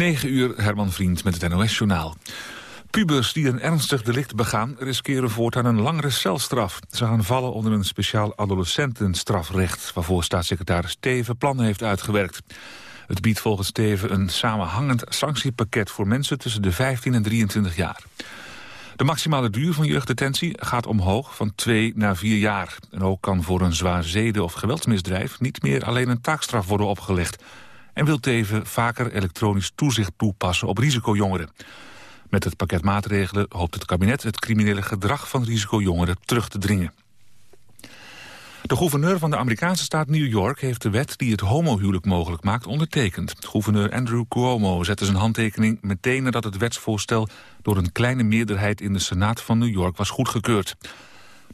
9 uur, Herman Vriend met het NOS-journaal. Pubers die een ernstig delict begaan... riskeren voortaan een langere celstraf. Ze gaan vallen onder een speciaal adolescentenstrafrecht... waarvoor staatssecretaris Steven plannen heeft uitgewerkt. Het biedt volgens Steven een samenhangend sanctiepakket... voor mensen tussen de 15 en 23 jaar. De maximale duur van jeugddetentie gaat omhoog van 2 naar 4 jaar. En ook kan voor een zwaar zeden- of geweldsmisdrijf... niet meer alleen een taakstraf worden opgelegd en wil Teven vaker elektronisch toezicht toepassen op risicojongeren. Met het pakket maatregelen hoopt het kabinet het criminele gedrag van risicojongeren terug te dringen. De gouverneur van de Amerikaanse staat New York heeft de wet die het homohuwelijk mogelijk maakt ondertekend. Gouverneur Andrew Cuomo zette zijn handtekening meteen nadat het wetsvoorstel door een kleine meerderheid in de Senaat van New York was goedgekeurd.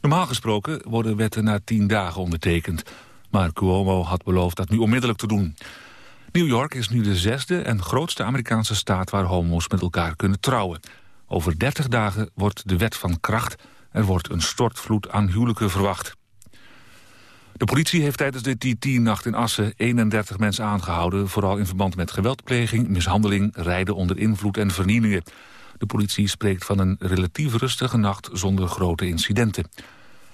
Normaal gesproken worden wetten na tien dagen ondertekend. Maar Cuomo had beloofd dat nu onmiddellijk te doen. New York is nu de zesde en grootste Amerikaanse staat waar homo's met elkaar kunnen trouwen. Over 30 dagen wordt de wet van kracht. Er wordt een stortvloed aan huwelijken verwacht. De politie heeft tijdens de TT-nacht in Assen 31 mensen aangehouden... vooral in verband met geweldpleging, mishandeling, rijden onder invloed en vernielingen. De politie spreekt van een relatief rustige nacht zonder grote incidenten.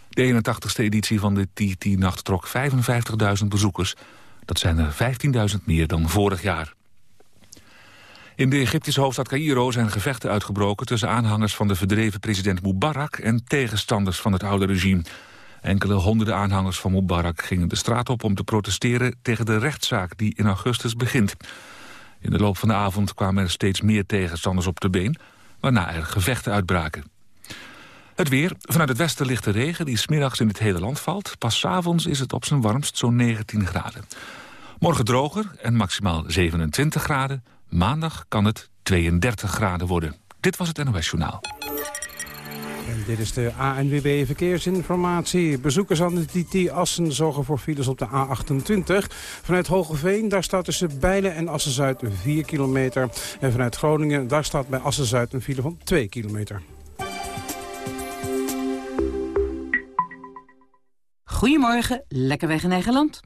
De 81ste editie van de TT-nacht trok 55.000 bezoekers... Dat zijn er 15.000 meer dan vorig jaar. In de Egyptische hoofdstad Cairo zijn gevechten uitgebroken... tussen aanhangers van de verdreven president Mubarak... en tegenstanders van het oude regime. Enkele honderden aanhangers van Mubarak gingen de straat op... om te protesteren tegen de rechtszaak die in augustus begint. In de loop van de avond kwamen er steeds meer tegenstanders op de been... waarna er gevechten uitbraken. Het weer. Vanuit het westen ligt de regen die smiddags in het hele land valt. Pas avonds is het op zijn warmst zo'n 19 graden. Morgen droger en maximaal 27 graden. Maandag kan het 32 graden worden. Dit was het NOS Journaal. En dit is de ANWB Verkeersinformatie. Bezoekers aan de TT Assen zorgen voor files op de A28. Vanuit Hogeveen, daar staat tussen Bijlen en Assen-Zuid 4 kilometer. En vanuit Groningen, daar staat bij Assen-Zuid een file van 2 kilometer. Goedemorgen, lekker weg in eigen land.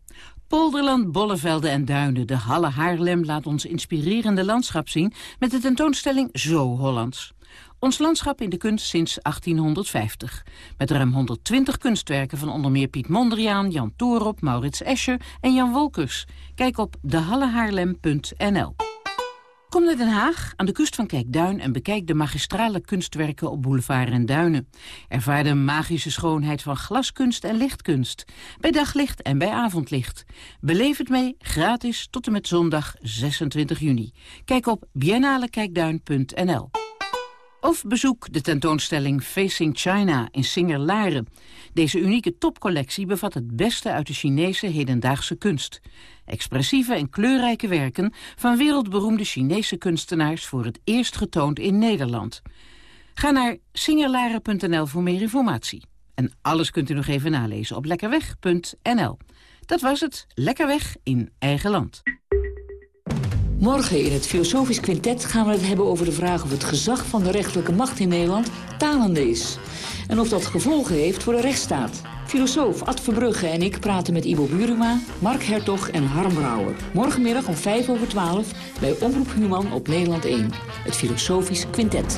Polderland, Bollevelden en Duinen, de Halle Haarlem laat ons inspirerende landschap zien met de tentoonstelling Zo Hollands. Ons landschap in de kunst sinds 1850. Met ruim 120 kunstwerken van onder meer Piet Mondriaan, Jan Toorop, Maurits Escher en Jan Wolkers. Kijk op dehallehaarlem.nl. Kom naar Den Haag, aan de kust van Kijkduin... en bekijk de magistrale kunstwerken op boulevard en duinen. Ervaar de magische schoonheid van glaskunst en lichtkunst. Bij daglicht en bij avondlicht. Beleef het mee, gratis, tot en met zondag 26 juni. Kijk op biennalekijkduin.nl. Of bezoek de tentoonstelling Facing China in Singer-Laren. Deze unieke topcollectie bevat het beste uit de Chinese hedendaagse kunst. Expressieve en kleurrijke werken van wereldberoemde Chinese kunstenaars... voor het eerst getoond in Nederland. Ga naar singerlaren.nl voor meer informatie. En alles kunt u nog even nalezen op lekkerweg.nl. Dat was het. Lekker weg in eigen land. Morgen in het Filosofisch Quintet gaan we het hebben over de vraag... of het gezag van de rechterlijke macht in Nederland talende is. En of dat gevolgen heeft voor de rechtsstaat. Filosoof Ad Verbrugge en ik praten met Ivo Buruma, Mark Hertog en Harm Brouwer. Morgenmiddag om 5 over 12 bij Omroep Human op Nederland 1. Het Filosofisch Quintet.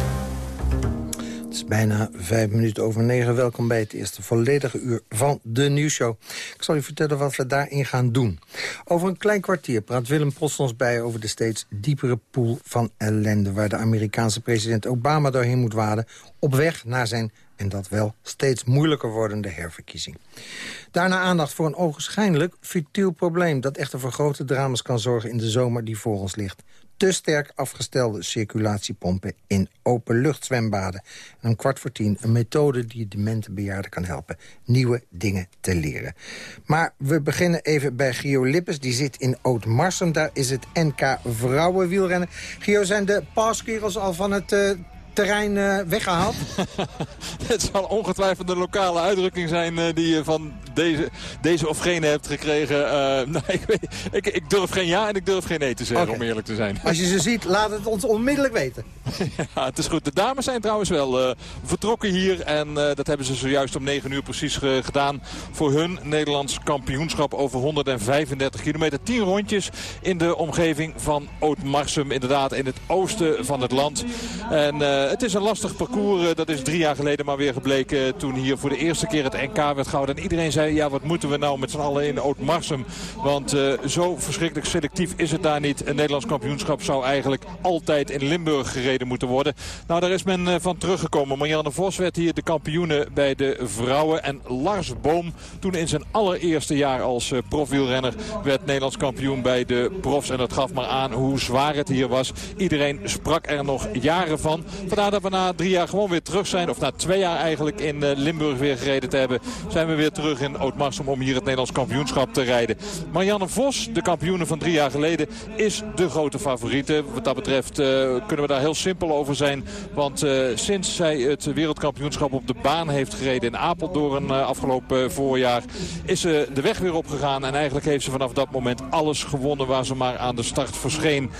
Bijna vijf minuten over negen. Welkom bij het eerste volledige uur van de nieuwsshow. Ik zal u vertellen wat we daarin gaan doen. Over een klein kwartier praat Willem Post ons bij... over de steeds diepere pool van ellende... waar de Amerikaanse president Obama doorheen moet waden... op weg naar zijn, en dat wel, steeds moeilijker wordende herverkiezing. Daarna aandacht voor een ogenschijnlijk futiel probleem... dat echter voor grote drama's kan zorgen in de zomer die voor ons ligt te sterk afgestelde circulatiepompen in openluchtzwembaden. En om kwart voor tien een methode die demente bejaarden kan helpen nieuwe dingen te leren. Maar we beginnen even bij Gio Lippes. Die zit in Oud-Marsum. Daar is het NK Vrouwenwielrennen. Gio, zijn de paaskerels al van het uh, terrein uh, weggehaald? het zal ongetwijfeld de lokale uitdrukking zijn uh, die je van deze, deze of gene hebt gekregen. Uh, nou, ik, weet, ik, ik, durf geen ja en ik durf geen nee te zeggen, okay. om eerlijk te zijn. Als je ze ziet, laat het ons onmiddellijk weten. ja, het is goed. De dames zijn trouwens wel vertrokken hier. En dat hebben ze zojuist om 9 uur precies gedaan. Voor hun Nederlands kampioenschap over 135 kilometer. 10 rondjes in de omgeving van Oud-Marsum. Inderdaad, in het oosten van het land. En het is een lastig parcours. dat is drie jaar geleden maar weer gebleken. Toen hier voor de eerste keer het NK werd gehouden. En iedereen zei, ja wat moeten we nou met z'n allen in Oud-Marsum. Want zo verschrikkelijk selectief is het daar niet. Een Nederlands kampioenschap zou eigenlijk altijd in Limburg gereden moeten worden. Nou, daar is men van teruggekomen. Marianne Vos werd hier de kampioene bij de vrouwen. En Lars Boom, toen in zijn allereerste jaar als profwielrenner... werd Nederlands kampioen bij de profs. En dat gaf maar aan hoe zwaar het hier was. Iedereen sprak er nog jaren van. Vandaar dat we na drie jaar gewoon weer terug zijn. Of na twee jaar eigenlijk in Limburg weer gereden te hebben. Zijn we weer terug in Oud-Marsum om hier het Nederlands kampioenschap te rijden. Marianne Vos, de kampioene van drie jaar geleden, is de grote favoriete. Wat dat betreft uh, kunnen we daar heel simpel over zijn. Want uh, sinds zij het wereldkampioenschap op de baan heeft gereden in Apeldoorn uh, afgelopen voorjaar... is ze de weg weer opgegaan. En eigenlijk heeft ze vanaf dat moment alles gewonnen waar ze maar aan de start verscheen.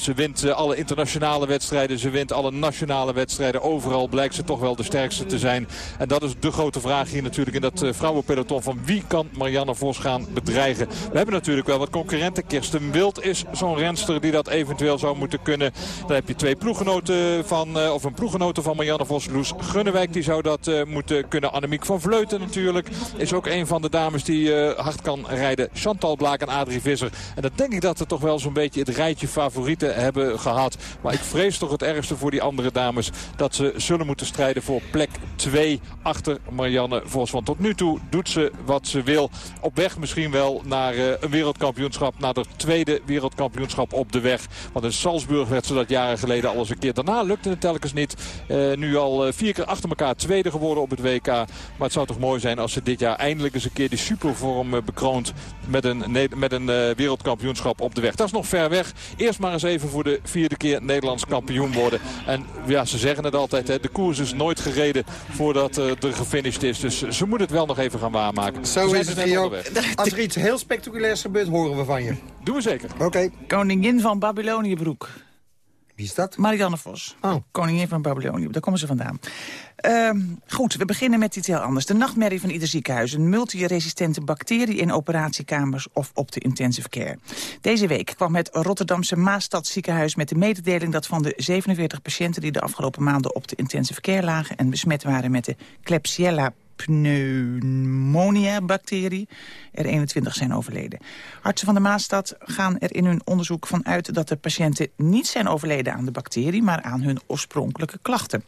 ze wint alle internationale wedstrijden. Ze wint alle nationale wedstrijden. Overal blijkt ze toch wel de sterkste te zijn. En dat is de grote vraag hier natuurlijk in dat uh, vrouwenpeloton. Van wie kan Marianne Vos gaan bedreigen? We hebben natuurlijk wel wat concurrenten. Kirsten Wild is zo'n renster die dat eventueel zou moeten kunnen. Dan heb je twee ploeggenoten van, uh, of een ploeggenote van Marianne Vos. Loes Gunnewijk die zou dat uh, moeten kunnen. Annemiek van Vleuten natuurlijk. Is ook een van de dames die hard kan rijden. Chantal Blaak en Adrie Visser. En dan denk ik dat we toch wel zo'n beetje het rijtje favorieten hebben gehad. Maar ik vrees toch het ergste voor die andere dames. Dat ze zullen moeten strijden voor plek 2 achter Marianne Vos. Want tot nu toe doet ze wat ze wil. Op weg misschien wel naar uh, een wereldkampioenschap. Naar de tweede wereldkampioenschap op de weg. Want in Salzburg werd ze dat jaren geleden al eens een keer. Daarna lukte het telkens niet. Uh, nu al uh, vier keer achter elkaar tweede geworden op het WK. Maar het zou toch mooi zijn als ze dit jaar eindelijk eens een keer die supervorm bekroont. Met een, met een wereldkampioenschap op de weg. Dat is nog ver weg. Eerst maar eens even voor de vierde keer Nederlands kampioen worden. En ja, ze zeggen het altijd. Hè, de koers is nooit gereden voordat er gefinished is. Dus ze moeten het wel nog even gaan waarmaken. Zo is het, Rio. Als er iets heel spectaculairs gebeurt, horen we van je. Doen we zeker. Oké. Okay. Koningin van Babyloniëbroek. Wie is dat? Marianne Vos. Oh. Koningin van Babylonië. Daar komen ze vandaan. Uh, goed, we beginnen met iets heel anders. De nachtmerrie van ieder ziekenhuis. Een multiresistente bacterie in operatiekamers of op de intensive care. Deze week kwam het Rotterdamse Maastad ziekenhuis met de mededeling... dat van de 47 patiënten die de afgelopen maanden op de intensive care lagen... en besmet waren met de Klebsiella pneumonia-bacterie er 21 zijn overleden. Artsen van de Maastad gaan er in hun onderzoek van uit... dat de patiënten niet zijn overleden aan de bacterie... maar aan hun oorspronkelijke klachten.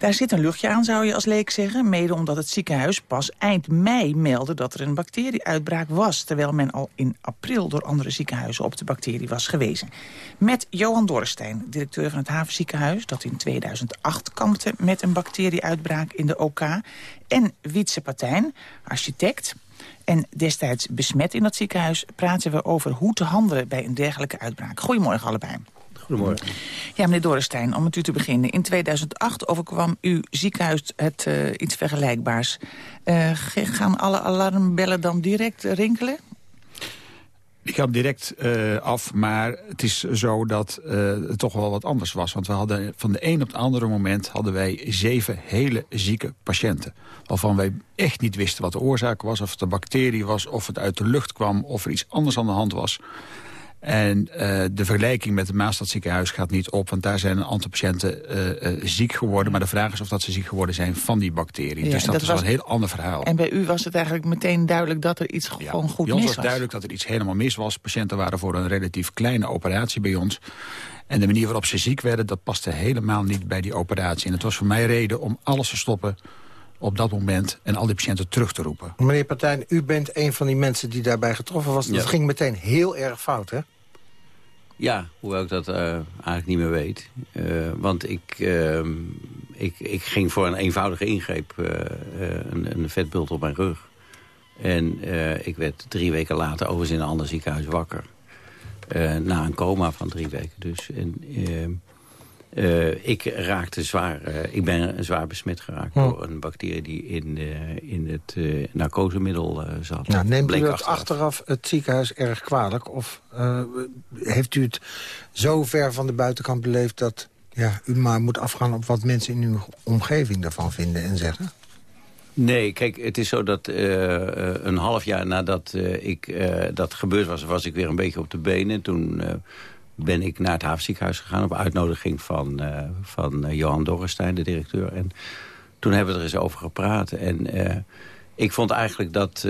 Daar zit een luchtje aan, zou je als leek zeggen. Mede omdat het ziekenhuis pas eind mei meldde dat er een bacterieuitbraak was... terwijl men al in april door andere ziekenhuizen op de bacterie was gewezen. Met Johan Dorrestein, directeur van het Havenziekenhuis... dat in 2008 kampte met een bacterieuitbraak in de OK... en Wietse Patijn, architect... En destijds besmet in dat ziekenhuis praten we over hoe te handelen bij een dergelijke uitbraak. Goedemorgen allebei. Goedemorgen. Ja, meneer Dorrestein, om met u te beginnen. In 2008 overkwam uw ziekenhuis het uh, iets vergelijkbaars. Uh, gaan alle alarmbellen dan direct rinkelen? Die gaan direct uh, af, maar het is zo dat het toch wel wat anders was. Want we hadden van de een op het andere moment hadden wij zeven hele zieke patiënten. Waarvan wij echt niet wisten wat de oorzaak was, of het een bacterie was, of het uit de lucht kwam, of er iets anders aan de hand was. En uh, de vergelijking met het Maastadziekenhuis gaat niet op... want daar zijn een aantal patiënten uh, uh, ziek geworden. Maar de vraag is of dat ze ziek geworden zijn van die bacterie. Ja, dus dat, dat is was... een heel ander verhaal. En bij u was het eigenlijk meteen duidelijk dat er iets ja, gewoon goed mis was? Bij ons was duidelijk dat er iets helemaal mis was. Patiënten waren voor een relatief kleine operatie bij ons. En de manier waarop ze ziek werden, dat paste helemaal niet bij die operatie. En het was voor mij reden om alles te stoppen op dat moment en al die patiënten terug te roepen. Meneer Partijn, u bent een van die mensen die daarbij getroffen was. Dat ging meteen heel erg fout, hè? Ja, hoewel ik dat uh, eigenlijk niet meer weet. Uh, want ik, uh, ik, ik ging voor een eenvoudige ingreep, uh, een, een vetbult op mijn rug. En ik werd drie weken later overigens in een ander ziekenhuis wakker. na een coma van drie weken dus. En, uh, ik raakte zwaar, uh, ik ben zwaar besmet geraakt hm. door een bacterie die in, uh, in het narcosemiddel zat. Nou, neemt u dat achteraf. het ziekenhuis erg kwalijk? Of heeft u het zo ver van de buitenkant beleefd dat ja, u maar moet afgaan op wat mensen in uw omgeving daarvan vinden en zeggen? Nee, kijk, het is zo dat een half jaar nadat ik, dat gebeurd was... was ik weer een beetje op de benen. Toen ben ik naar het havenziekenhuis gegaan... op uitnodiging van, uh, van uh, Johan Dorrestein, de directeur. En toen hebben we er eens over gepraat. En uh, ik vond eigenlijk dat,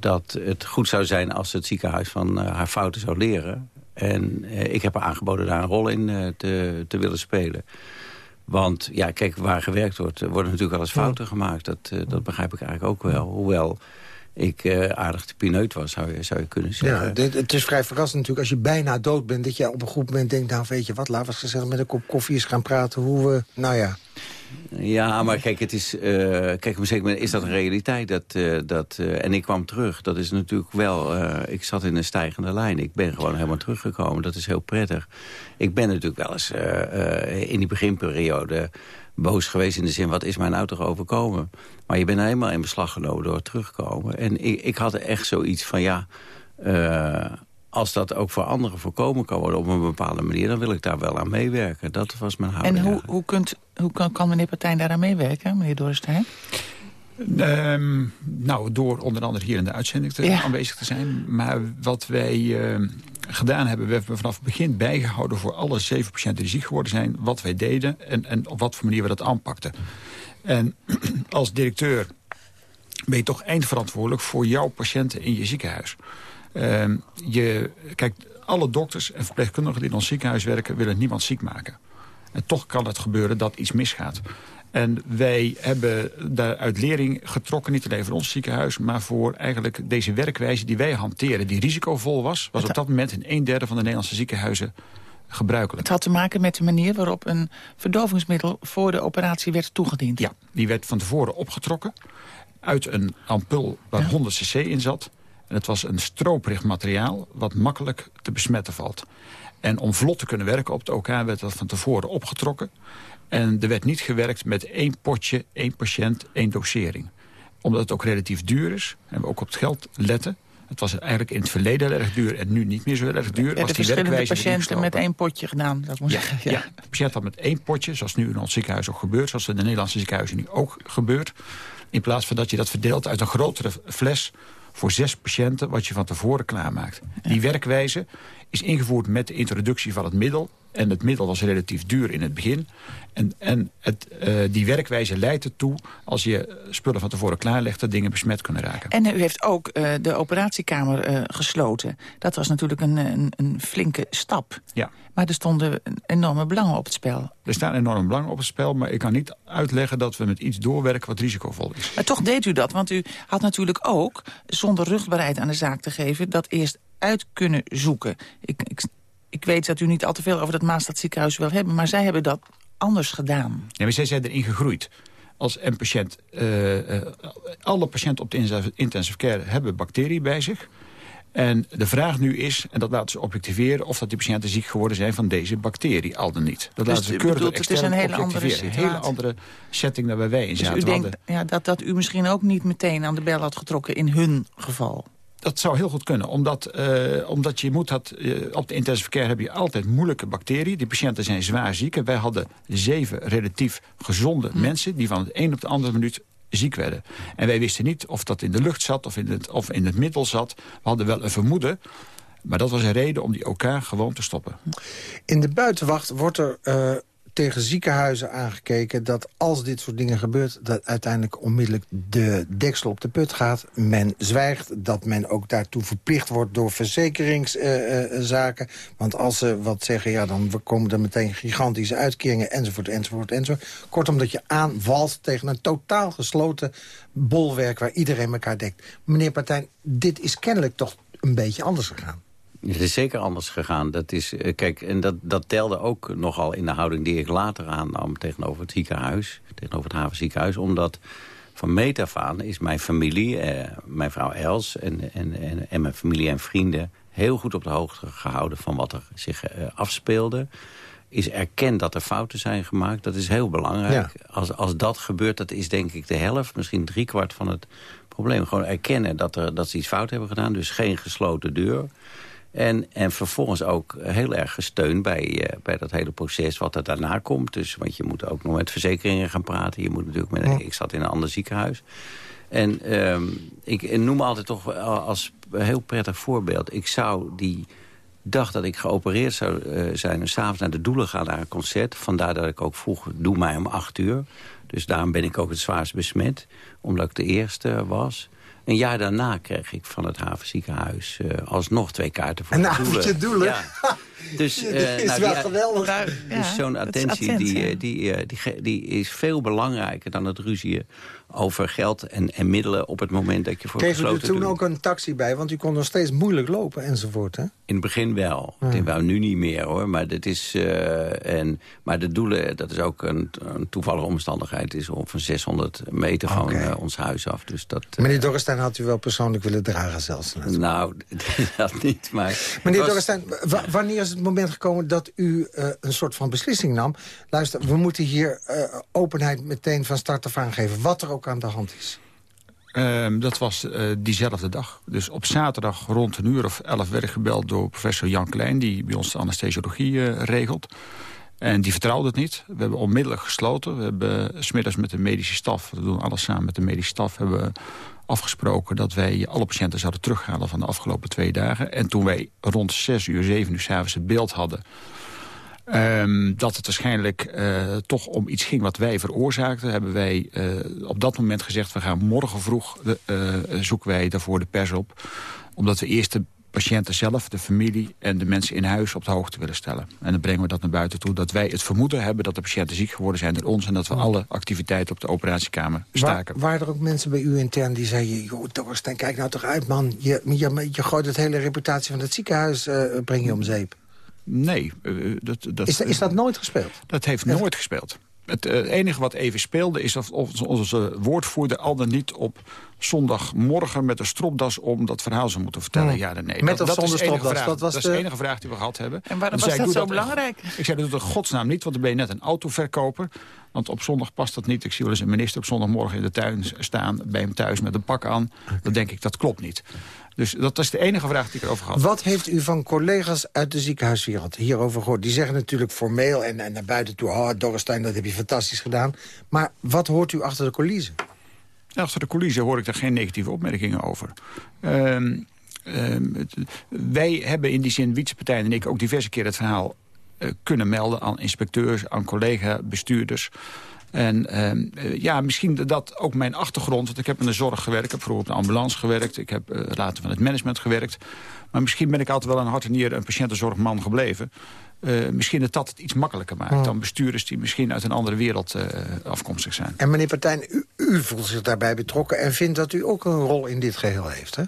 dat het goed zou zijn... als het ziekenhuis van haar fouten zou leren. En ik heb haar aangeboden daar een rol in te, te willen spelen. Want ja, kijk, waar gewerkt wordt, worden natuurlijk wel eens fouten gemaakt. Dat, dat begrijp ik eigenlijk ook wel. Hoewel ik uh, aardig de pineut was, zou je, zou je kunnen zeggen. Ja, dit, het is vrij verrassend natuurlijk als je bijna dood bent... dat je op een goed moment denkt, nou weet je wat... laten we eens gezellig met een kop koffie eens gaan praten hoe we... nou ja... Ja, maar kijk, het is, uh, kijk, op een is dat een realiteit. Dat, uh, dat, uh, en ik kwam terug. Dat is natuurlijk wel... ik zat in een stijgende lijn. Ik ben gewoon helemaal teruggekomen. Dat is heel prettig. Ik ben natuurlijk wel eens in die beginperiode boos geweest in de zin... wat is mij nou toch overkomen? Maar je bent helemaal in beslag genomen door het terugkomen. En ik, ik had echt zoiets van, ja... Uh, als dat ook voor anderen voorkomen kan worden op een bepaalde manier... dan wil ik daar wel aan meewerken. Dat was mijn houding. En hoe, hoe, kunt, hoe kan, kan meneer Partijn daaraan meewerken, meneer Dorrestein? Um, nou, door onder andere hier in de uitzending te, ja. aanwezig te zijn. Maar wat wij uh, gedaan hebben, we hebben vanaf het begin bijgehouden... voor alle zeven patiënten die ziek geworden zijn, wat wij deden... en, en op wat voor manier we dat aanpakten. En als directeur ben je toch eindverantwoordelijk... voor jouw patiënten in je ziekenhuis. Uh, je, kijk, alle dokters en verpleegkundigen die in ons ziekenhuis werken... willen niemand ziek maken. En toch kan het gebeuren dat iets misgaat. En wij hebben daaruit lering getrokken, niet alleen voor ons ziekenhuis... maar voor eigenlijk deze werkwijze die wij hanteren, die risicovol was... was op dat moment in een derde van de Nederlandse ziekenhuizen gebruikelijk. Het had te maken met de manier waarop een verdovingsmiddel... voor de operatie werd toegediend. Ja, die werd van tevoren opgetrokken uit een ampul waar 100 cc in zat. En het was een stroperig materiaal wat makkelijk te besmetten valt. En om vlot te kunnen werken op het OK werd dat van tevoren opgetrokken. En er werd niet gewerkt met één potje, één patiënt, één dosering. Omdat het ook relatief duur is en we ook op het geld letten... Het was eigenlijk in het verleden heel erg duur en nu niet meer zo heel erg duur. Ja, de verschillende patiënten met één potje gedaan, dat moet ja, zeggen. Ja. de patiënt had met één potje, zoals nu in ons ziekenhuis ook gebeurt... zoals in de Nederlandse ziekenhuizen nu ook gebeurt. In plaats van dat je dat verdeelt uit een grotere fles voor zes patiënten... wat je van tevoren klaarmaakt. Die werkwijze is ingevoerd met de introductie van het middel en het middel was relatief duur in het begin. En, en het, uh, die werkwijze leidt ertoe, als je spullen van tevoren klaarlegt... dat dingen besmet kunnen raken. En u heeft ook uh, de operatiekamer uh, gesloten. Dat was natuurlijk een, een, een, flinke stap. Ja. Maar er stonden enorme belangen op het spel. Er staan enorme belangen op het spel, maar ik kan niet uitleggen... dat we met iets doorwerken wat risicovol is. Maar toch deed u dat, want u had natuurlijk ook... zonder rugbaarheid aan de zaak te geven... dat eerst uit kunnen zoeken. Ik, ik ik weet dat u niet al te veel over dat Maastadziekenhuis wil hebben... maar zij hebben dat anders gedaan. Ja, maar zij zijn erin gegroeid. Als een patiënt, uh, uh, alle patiënten op de intensive care hebben bacteriën bij zich. En de vraag nu is, en dat laten ze objectiveren... of dat die patiënten ziek geworden zijn van deze bacterie, al dan niet. Dat dus laten ze keurig bedoelt, Het is een hele andere. Een hele andere setting daar waar wij in dus zaten. U denkt ja, dat, dat u misschien ook niet meteen aan de bel had getrokken in hun geval? Dat zou heel goed kunnen, omdat, uh, omdat je moet dat, uh, op de intensive care heb je altijd moeilijke bacteriën. Die patiënten zijn zwaar ziek en wij hadden zeven relatief gezonde hm. mensen die van de een op de andere minuut ziek werden. En wij wisten niet of dat in de lucht zat of in het, of in het middel zat. We hadden wel een vermoeden Maar dat was een reden om die OK gewoon te stoppen. In de buitenwacht wordt er uh, tegen ziekenhuizen aangekeken... dat als dit soort dingen gebeurt... dat uiteindelijk onmiddellijk de deksel op de put gaat. Men zwijgt, dat men ook daartoe verplicht wordt... door verzekeringszaken. Want als ze wat zeggen, ja, dan komen er meteen gigantische uitkeringen... enzovoort, enzovoort, enzovoort. Kortom, dat je aanvalt tegen een totaal gesloten bolwerk... waar iedereen elkaar dekt. Meneer Partijn, dit is kennelijk toch een beetje anders gegaan. Het is zeker anders gegaan. Dat is, kijk, en dat, dat telde ook nogal in de houding die ik later aannam tegenover het ziekenhuis, tegenover het havenziekenhuis, omdat van meet af aan is mijn familie, eh, mijn vrouw Els en, en, en, en, mijn familie en vrienden heel goed op de hoogte gehouden van wat er zich eh, afspeelde. Is erkend dat er fouten zijn gemaakt. Dat is heel belangrijk. Ja. Als, als dat gebeurt, dat is denk ik de helft, misschien driekwart van het probleem. Gewoon erkennen dat, er, dat ze iets fout hebben gedaan. Dus geen gesloten deur. En, en vervolgens ook heel erg gesteund bij, uh, bij dat hele proces wat er daarna komt. Dus, want je moet ook nog met verzekeringen gaan praten. Je moet natuurlijk met, Ik zat in een ander ziekenhuis. En um, ik noem altijd toch als heel prettig voorbeeld. Ik zou die dag dat ik geopereerd zou uh, zijn... en s'avonds naar de Doelen gaan naar een concert. Vandaar dat ik ook vroeg, doe mij om acht uur. Dus daarom ben ik ook het zwaarst besmet. Omdat ik de eerste was. Een jaar daarna kreeg ik van het havenziekenhuis uh, alsnog twee kaarten voor een de doelen. Een doelen? Ja. Dus, uh, is nou, wel die, geweldig. Daar, ja, dus zo'n attentie attent, die, ja. die, die, die, is veel belangrijker dan het ruzieën over geld en, en middelen op het moment dat je voor Kreeg u er gesloten toen ook een taxi bij? Want u kon nog steeds moeilijk lopen enzovoort, hè? In het begin wel. Ja. Ik denk, nou, nu niet meer hoor. Maar, dit is, uh, en, maar de doelen, dat is ook een, een toevallige omstandigheid. Is ongeveer 600 meter van uh, ons huis af. Dus dat, uh, Meneer Dorrestein had u wel persoonlijk willen dragen zelfs. nou, dat niet. Maar Meneer was- Dorrestein, wa- wanneer is het moment gekomen dat u een soort van beslissing nam? Luister, we moeten hier openheid meteen van start af aan geven. Wat er ook aan de hand is. Um, dat was uh, diezelfde dag. Dus op zaterdag rond een uur of elf werd ik gebeld door professor Jan Klein... die bij ons de anesthesiologie uh, regelt. En die vertrouwde het niet. We hebben onmiddellijk gesloten. We hebben smiddags met de medische staf... we doen alles samen met de medische staf... hebben afgesproken dat wij alle patiënten zouden terughalen... van de afgelopen twee dagen. En toen wij rond zes uur, zeven uur s'avonds het beeld hadden... Um, dat het waarschijnlijk uh, toch om iets ging wat wij veroorzaakten... hebben wij uh, op dat moment gezegd... we gaan morgen vroeg de, uh, zoeken wij daarvoor de pers op. Omdat we eerst de patiënten zelf, de familie en de mensen in huis... op de hoogte willen stellen. En dan brengen we dat naar buiten toe. Dat wij het vermoeden hebben dat de patiënten ziek geworden zijn door ons... en dat we alle activiteiten op de operatiekamer staken. Wa waren er ook mensen bij u intern die zeiden... joh, Dorsten, kijk nou toch uit, man. Je, je, je gooit het hele reputatie van het ziekenhuis breng je om zeep. Nee. Uh, dat, dat, is, dat, is dat nooit gespeeld? Dat heeft Echt? nooit gespeeld. Het uh, enige wat even speelde is of, of onze woordvoerder al dan niet op zondagmorgen met een stropdas om dat verhaal zou moeten vertellen. Ja, nee. Met dat, of dat zonder is de enige stropdas? Vraag. Dat was dat de- is de enige vraag die we gehad hebben. En waarom was zei dat ik, zo belangrijk? Ik zei, dat doet in godsnaam niet, want dan ben je net een autoverkoper. Want op zondag past dat niet. Ik zie wel eens een minister op zondagmorgen in de tuin staan... bij hem thuis met een pak aan. Dan denk ik, dat klopt niet. Dus dat is de enige vraag die ik erover had. Wat heeft u van collega's uit de ziekenhuiswereld hierover gehoord? Die zeggen natuurlijk formeel en, en naar buiten toe... oh, Dorrestein, dat heb je fantastisch gedaan. Maar wat hoort u achter de coulissen? Achter de coulissen hoor ik daar geen negatieve opmerkingen over. Um, um, het, wij hebben in die zin, Wietsepartij en ik, ook diverse keer het verhaal uh, kunnen melden aan inspecteurs, aan collega-bestuurders. En um, uh, ja, misschien dat ook mijn achtergrond, want ik heb in de zorg gewerkt, ik heb vroeger op de ambulance gewerkt, ik heb uh, later van het management gewerkt. Maar misschien ben ik altijd wel een hart en nier een patiëntenzorgman gebleven. Uh, misschien dat dat het iets makkelijker maakt Hmm. dan bestuurders die misschien uit een andere wereld afkomstig zijn. En meneer Partijn, u, u voelt zich daarbij betrokken en vindt dat u ook een rol in dit geheel heeft, hè?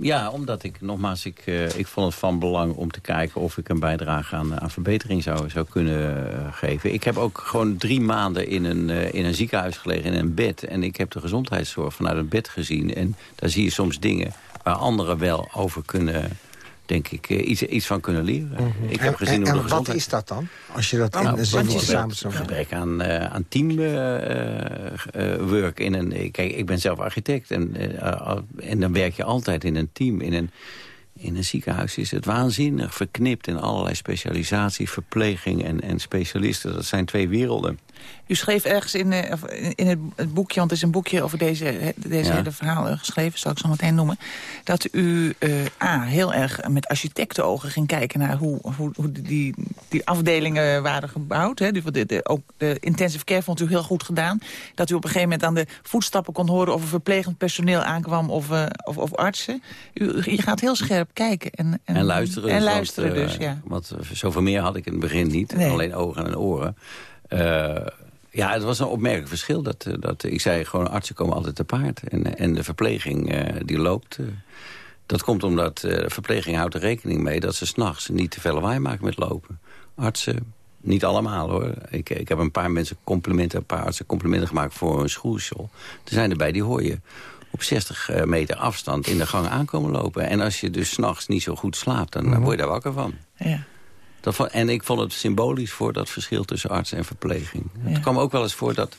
Ja, omdat ik, nogmaals, ik, uh, ik vond het van belang om te kijken of ik een bijdrage aan, aan verbetering zou, zou kunnen uh, geven. Ik heb ook gewoon drie maanden in een, in een ziekenhuis gelegen, in een bed. En ik heb de gezondheidszorg vanuit een bed gezien. En daar zie je soms dingen waar anderen wel over kunnen, denk ik, iets, iets van kunnen leren. Mm -hmm. Ik heb en, gezien en, hoe en de wat is dat dan? Als je dat nou, in de zin samen gebrek aan, uh, aan teamwork. in een, kijk, ik ben zelf architect en, uh, en dan werk je altijd in een team. In een, in een ziekenhuis is het waanzinnig verknipt in allerlei specialisatie, verpleging en, en specialisten. Dat zijn twee werelden. U schreef ergens in, uh, in het, boekje, want het is een boekje over deze, deze hele verhaal geschreven, zal ik zo meteen noemen, dat u uh, A, heel erg met architectenogen ging kijken naar hoe, hoe, hoe die, die afdelingen waren gebouwd. Hè. De, de, ook de intensive care vond u heel goed gedaan. Dat u op een gegeven moment aan de voetstappen kon horen of er verplegend personeel aankwam of, uh, of, of, artsen. U, je gaat heel scherp kijken. En, en, en luisteren. En luisteren dus, ja. Want zoveel meer had ik in het begin niet. Nee. Alleen ogen en oren. Ja, het was een opmerkelijk verschil. Dat, eh, dat, ik zei gewoon, artsen komen altijd te paard. En, en de verpleging uh, die loopt... Dat komt omdat de verpleging houdt er rekening mee... dat ze s'nachts niet te veel lawaai maken met lopen. Artsen, niet allemaal hoor. Ik, ik heb een paar mensen complimenten, een paar artsen complimenten gemaakt voor een schoeisel. Er zijn erbij, die hoor je op 60 meter afstand in de gang aankomen lopen. En als je dus s'nachts niet zo goed slaapt, dan mm word je daar wakker van. Ja. Dat, en ik vond het symbolisch voor dat verschil tussen arts en verpleging. Het kwam ook wel eens voor dat...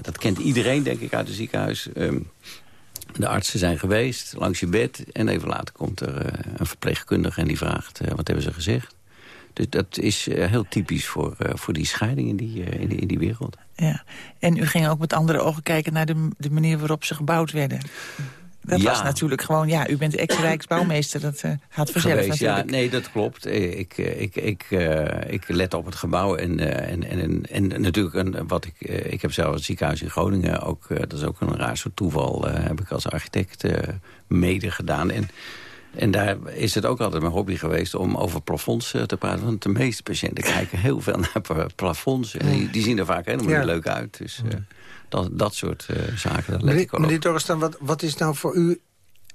Dat kent iedereen, denk ik, uit het ziekenhuis. Um, de artsen zijn geweest, langs je bed. En even later komt er uh, een verpleegkundige en die vraagt... Uh, wat hebben ze gezegd? Dus dat is uh, heel typisch voor, voor die scheiding in die, in die, in die wereld. Ja. En u ging ook met andere ogen kijken naar de, de manier waarop ze gebouwd werden. Dat ja. was natuurlijk gewoon, ja, u bent ex-rijksbouwmeester. Dat uh, gaat vanzelf Geweest, natuurlijk. Ja, nee, dat klopt. Eh, ik, ik, ik, uh, ik let op het gebouw. En, uh, en, en, en, natuurlijk, een, wat ik, ik heb zelf het ziekenhuis in Groningen. Ook, dat is ook een raar soort toeval. heb ik als architect mede gedaan. En, en daar is het ook altijd mijn hobby geweest om over plafonds te praten. Want de meeste patiënten kijken heel veel naar plafonds. En die, die zien er vaak helemaal ja. niet leuk uit. Dus dat, dat soort uh, zaken. Dat meneer, meneer Dorrestan, wat, wat is nou voor u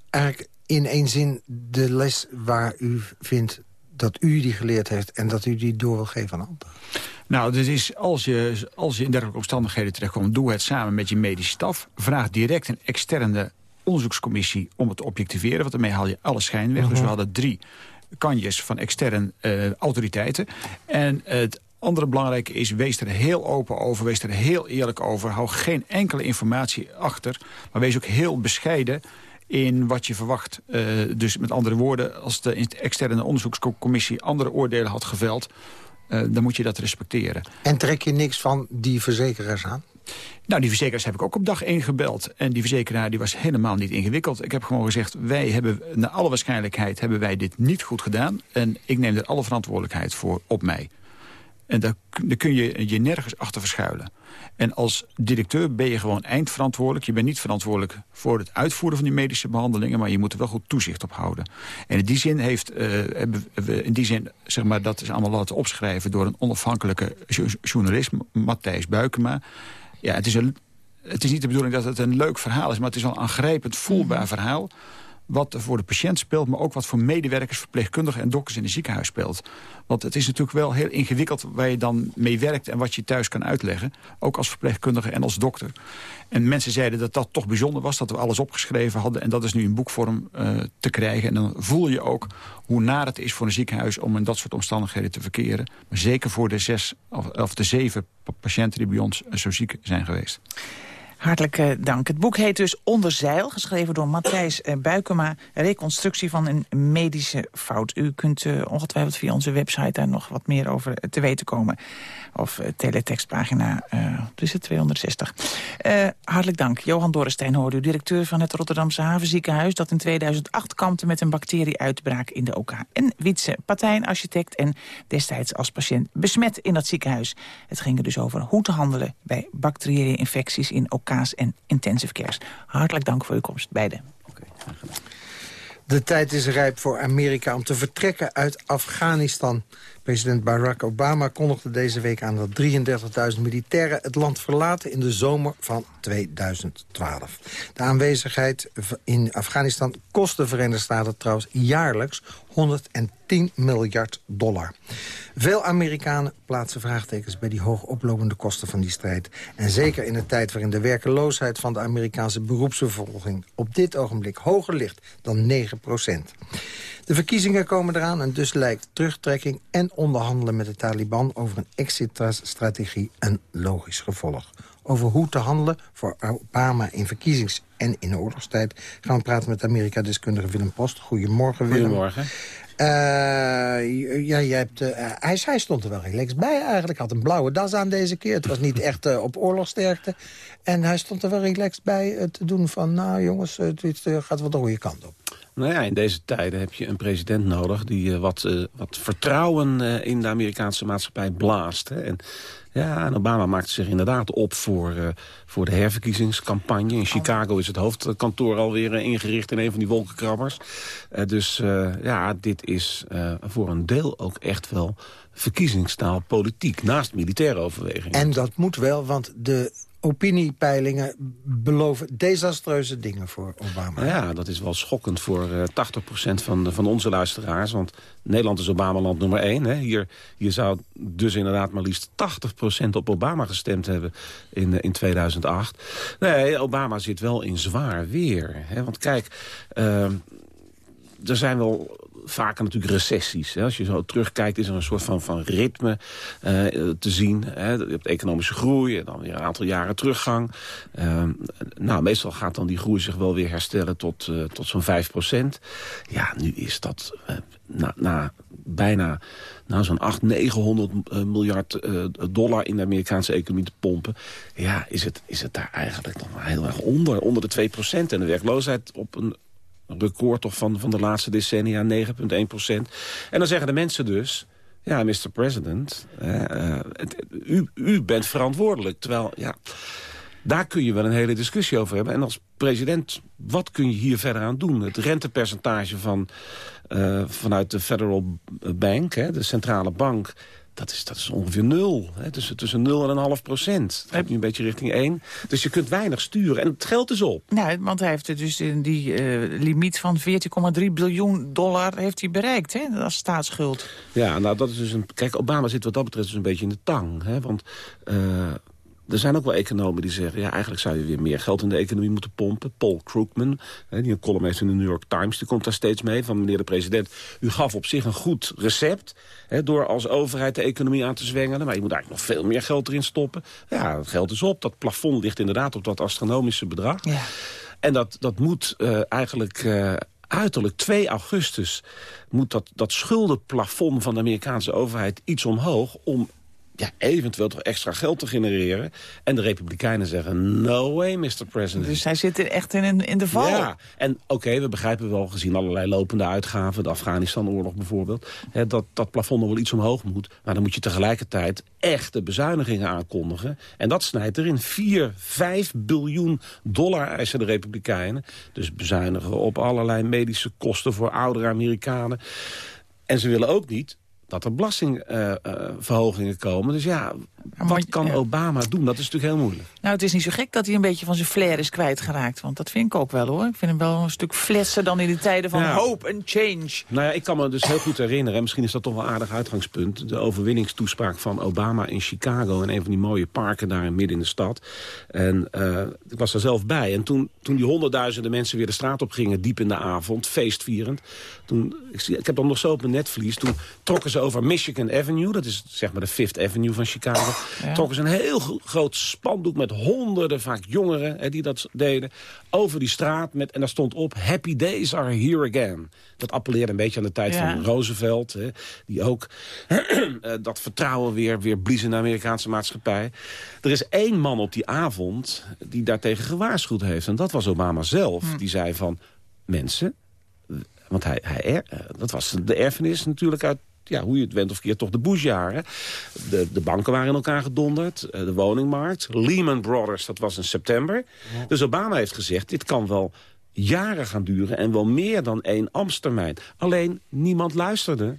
eigenlijk in één zin de les waar u vindt dat u die geleerd heeft... en dat u die door wil geven aan anderen? Nou, dus is, als, je, als je in dergelijke omstandigheden terechtkomt... doe het samen met je medische staf. Vraag direct een externe onderzoekscommissie om het te objectiveren. Want daarmee haal je alle schijn weg. Uh -huh. Dus we hadden drie kanjes van externe uh, autoriteiten. En het andere belangrijke is, wees er heel open over, wees er heel eerlijk over. Hou geen enkele informatie achter, maar wees ook heel bescheiden in wat je verwacht. Uh, dus met andere woorden, als de externe onderzoekscommissie andere oordelen had geveld... Uh, dan moet je dat respecteren. En trek je niks van die verzekeraars aan? Nou, die verzekeraars heb ik ook op dag 1 gebeld. En die verzekeraar die was helemaal niet ingewikkeld. Ik heb gewoon gezegd, wij hebben, naar alle waarschijnlijkheid hebben wij dit niet goed gedaan. En ik neem er alle verantwoordelijkheid voor op mij. En daar, daar, kun je je nergens achter verschuilen. En als directeur ben je gewoon eindverantwoordelijk. Je bent niet verantwoordelijk voor het uitvoeren van die medische behandelingen... maar je moet er wel goed toezicht op houden. En in die zin heeft uh, hebben we in die zin, zeg maar, dat is allemaal laten opschrijven... door een onafhankelijke journalist, Matthijs Buikema. Ja, het is, een, het is niet de bedoeling dat het een leuk verhaal is... maar het is wel een aangrijpend, voelbaar mhm. verhaal wat voor de patiënt speelt... maar ook wat voor medewerkers, verpleegkundigen en dokters in het ziekenhuis speelt. Want het is natuurlijk wel heel ingewikkeld waar je dan mee werkt... en wat je thuis kan uitleggen, ook als verpleegkundige en als dokter. En mensen zeiden dat dat toch bijzonder was, dat we alles opgeschreven hadden... en dat is nu in boekvorm uh, te krijgen. En dan voel je ook hoe naar het is voor een ziekenhuis... om in dat soort omstandigheden te verkeren. Maar zeker voor de zes of, of de zeven patiënten die bij ons zo ziek zijn geweest. Hartelijk uh, dank. Het boek heet dus Onderzeil, geschreven door Matthijs uh, Buikema. Reconstructie van een medische fout. U kunt uh, ongetwijfeld via onze website daar nog wat meer over te weten komen. Of teletextpagina, is het, 260. hartelijk dank. Johan Dorrestein hoorde u, directeur van het Rotterdamse Havenziekenhuis... dat in 2008 kampte met een bacterieuitbraak in de OK. En Wietse Patijn, architect en destijds als patiënt besmet in dat ziekenhuis. Het ging er dus over hoe te handelen bij bacteriële infecties in OK Kaas en intensive cares. Hartelijk dank voor uw komst, beiden. De tijd is rijp voor Amerika om te vertrekken uit Afghanistan. President Barack Obama kondigde deze week aan dat 33.000 militairen het land verlaten in de zomer van 2012. De aanwezigheid in Afghanistan kost de Verenigde Staten trouwens jaarlijks 110 miljard dollar. Veel Amerikanen plaatsen vraagtekens bij die hoog oplopende kosten van die strijd. En zeker in een tijd waarin de werkeloosheid van de Amerikaanse beroepsbevolking op dit ogenblik hoger ligt dan 9 procent. De verkiezingen komen eraan en dus lijkt terugtrekking en onderhandelen met de Taliban over een exit-strategie een logisch gevolg. Over hoe te handelen voor Obama in verkiezings- en in oorlogstijd gaan we praten met Amerika-deskundige Willem Post. Goedemorgen Willem. Goedemorgen. ja, je hebt, hij, hij, stond er wel relaxed bij eigenlijk. Had een blauwe das aan deze keer. Het was niet echt op oorlogsterkte. En hij stond er wel relaxed bij te doen van... nou jongens, het, het gaat wel de goede kant op. Nou ja, in deze tijden heb je een president nodig... die uh, wat, uh, wat vertrouwen uh, in de Amerikaanse maatschappij blaast. Hè. En, ja, Obama maakte zich inderdaad op voor, voor de herverkiezingscampagne. In Chicago is het hoofdkantoor alweer ingericht in een van die wolkenkrabbers. dus ja, dit is voor een deel ook echt wel verkiezingstaal politiek... naast militaire overwegingen. En dat moet wel, want de opiniepeilingen beloven desastreuze dingen voor Obama. Ja, dat is wel schokkend voor uh, eh, 80% van, van onze luisteraars. Want Nederland is Obama-land nummer 1. Hè. Hier, hier zou dus inderdaad maar liefst 80% op Obama gestemd hebben in, uh, in 2008. Nee, Obama zit wel in zwaar weer. Hè. Want kijk, uh, er zijn wel vaker natuurlijk recessies. Als je zo terugkijkt is er een soort van, van ritme uh, te zien. Hè. Je hebt economische groei en dan weer een aantal jaren teruggang. Uh, nou, meestal gaat dan die groei zich wel weer herstellen tot, uh, tot zo'n 5 procent. Ja, nu is dat na, na bijna nou, zo'n 800, 900 miljard dollar in de Amerikaanse economie te pompen. Ja, is het, is het daar eigenlijk nog heel erg onder. Onder de 2 procent. En de werkloosheid op een record toch van, van de laatste decennia, 9,1 procent. En dan zeggen de mensen dus... Ja, Mr. President, uh, u, u bent verantwoordelijk. Terwijl, ja, daar kun je wel een hele discussie over hebben. En als president, wat kun je hier verder aan doen? Het rentepercentage van, uh, vanuit de Federal Bank, hè, de centrale bank dat is, dat is ongeveer nul. Hè? Tussen, tussen 0 en een half procent. Het gaat nu een beetje richting 1. Dus je kunt weinig sturen. En het geld is op. Nou, want hij heeft dus die uh, limiet van 14,3 biljoen dollar heeft hij bereikt. Hè? Als staatsschuld. Ja, nou dat is dus een... Kijk, Obama zit wat dat betreft dus een beetje in de tang. Hè? Want... Uh, er zijn ook wel economen die zeggen... ja, eigenlijk zou je weer meer geld in de economie moeten pompen. Paul Krugman, die een column heeft in de New York Times... die komt daar steeds mee van meneer de president... u gaf op zich een goed recept... Hè, door als overheid de economie aan te zwengelen... maar je moet eigenlijk nog veel meer geld erin stoppen. Ja, het geld is op. Dat plafond ligt inderdaad op dat astronomische bedrag. Ja. En dat, dat moet uh, eigenlijk... Uh, uiterlijk 2 augustus moet dat, dat schuldenplafond van de Amerikaanse overheid iets omhoog... om ja, eventueel toch extra geld te genereren. En de Republikeinen zeggen, no way, Mr. President. Dus zij zitten echt in, in de val. Ja, en oké, we begrijpen wel, gezien allerlei lopende uitgaven... de Afghanistan-oorlog bijvoorbeeld... Hè, dat dat plafond nog wel iets omhoog moet. Maar dan moet je tegelijkertijd echte bezuinigingen aankondigen. En dat snijdt erin. 4, 5 biljoen dollar eisen de Republikeinen. Dus bezuinigen op allerlei medische kosten voor oudere Amerikanen. En ze willen ook niet dat er belastingverhogingen komen. Dus ja, wat kan Obama doen? Dat is natuurlijk heel moeilijk. Nou, het is niet zo gek dat hij een beetje van zijn flair is kwijtgeraakt. Want dat vind ik ook wel, hoor. Ik vind hem wel een stuk flessen dan in de tijden van hope en change. Nou ja, ik kan me dus heel goed herinneren... misschien is dat toch wel een aardig uitgangspunt... de overwinningstoespraak van Obama in Chicago... in een van die mooie parken daar midden in de stad. En uh, ik was er zelf bij. En toen, toen die honderdduizenden mensen weer de straat op gingen... diep in de avond, feestvierend... Toen, ik, ik heb dan nog zo op mijn netvlies... toen trokken ze over Michigan Avenue... dat is zeg maar de Fifth Avenue van Chicago... Ja. trokken ze een heel groot spandoek met honderden, vaak jongeren, hè, die dat deden, over die straat. Met, en daar stond op, happy days are here again. Dat appelleerde een beetje aan de tijd van Roosevelt. Hè, die ook eh, dat vertrouwen weer, weer blies in de Amerikaanse maatschappij. Er is één man op die avond die daartegen gewaarschuwd heeft. En dat was Obama zelf. Hm. Die zei van, mensen... Want hij, hij, eh, dat was de erfenis natuurlijk uit ja, hoe je het went of keert, toch de Bush-jaren. De, de banken waren in elkaar gedonderd, eh, de woningmarkt. Lehman Brothers, dat was in september. Dus Obama heeft gezegd, dit kan wel jaren gaan duren... en wel meer dan één ambtstermijn. Alleen, niemand luisterde.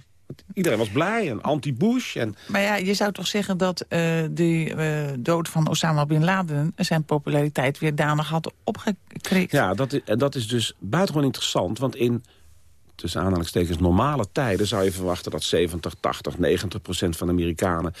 Iedereen was blij en anti-Bush. En... Maar ja, je zou toch zeggen dat uh, de uh, dood van Osama Bin Laden... zijn populariteit weer danig had opgekrikt. Ja, dat is, dat is dus buitengewoon interessant. Want in tussen aanhalingstekens normale tijden... zou je verwachten dat 70, 80, 90 procent van de Amerikanen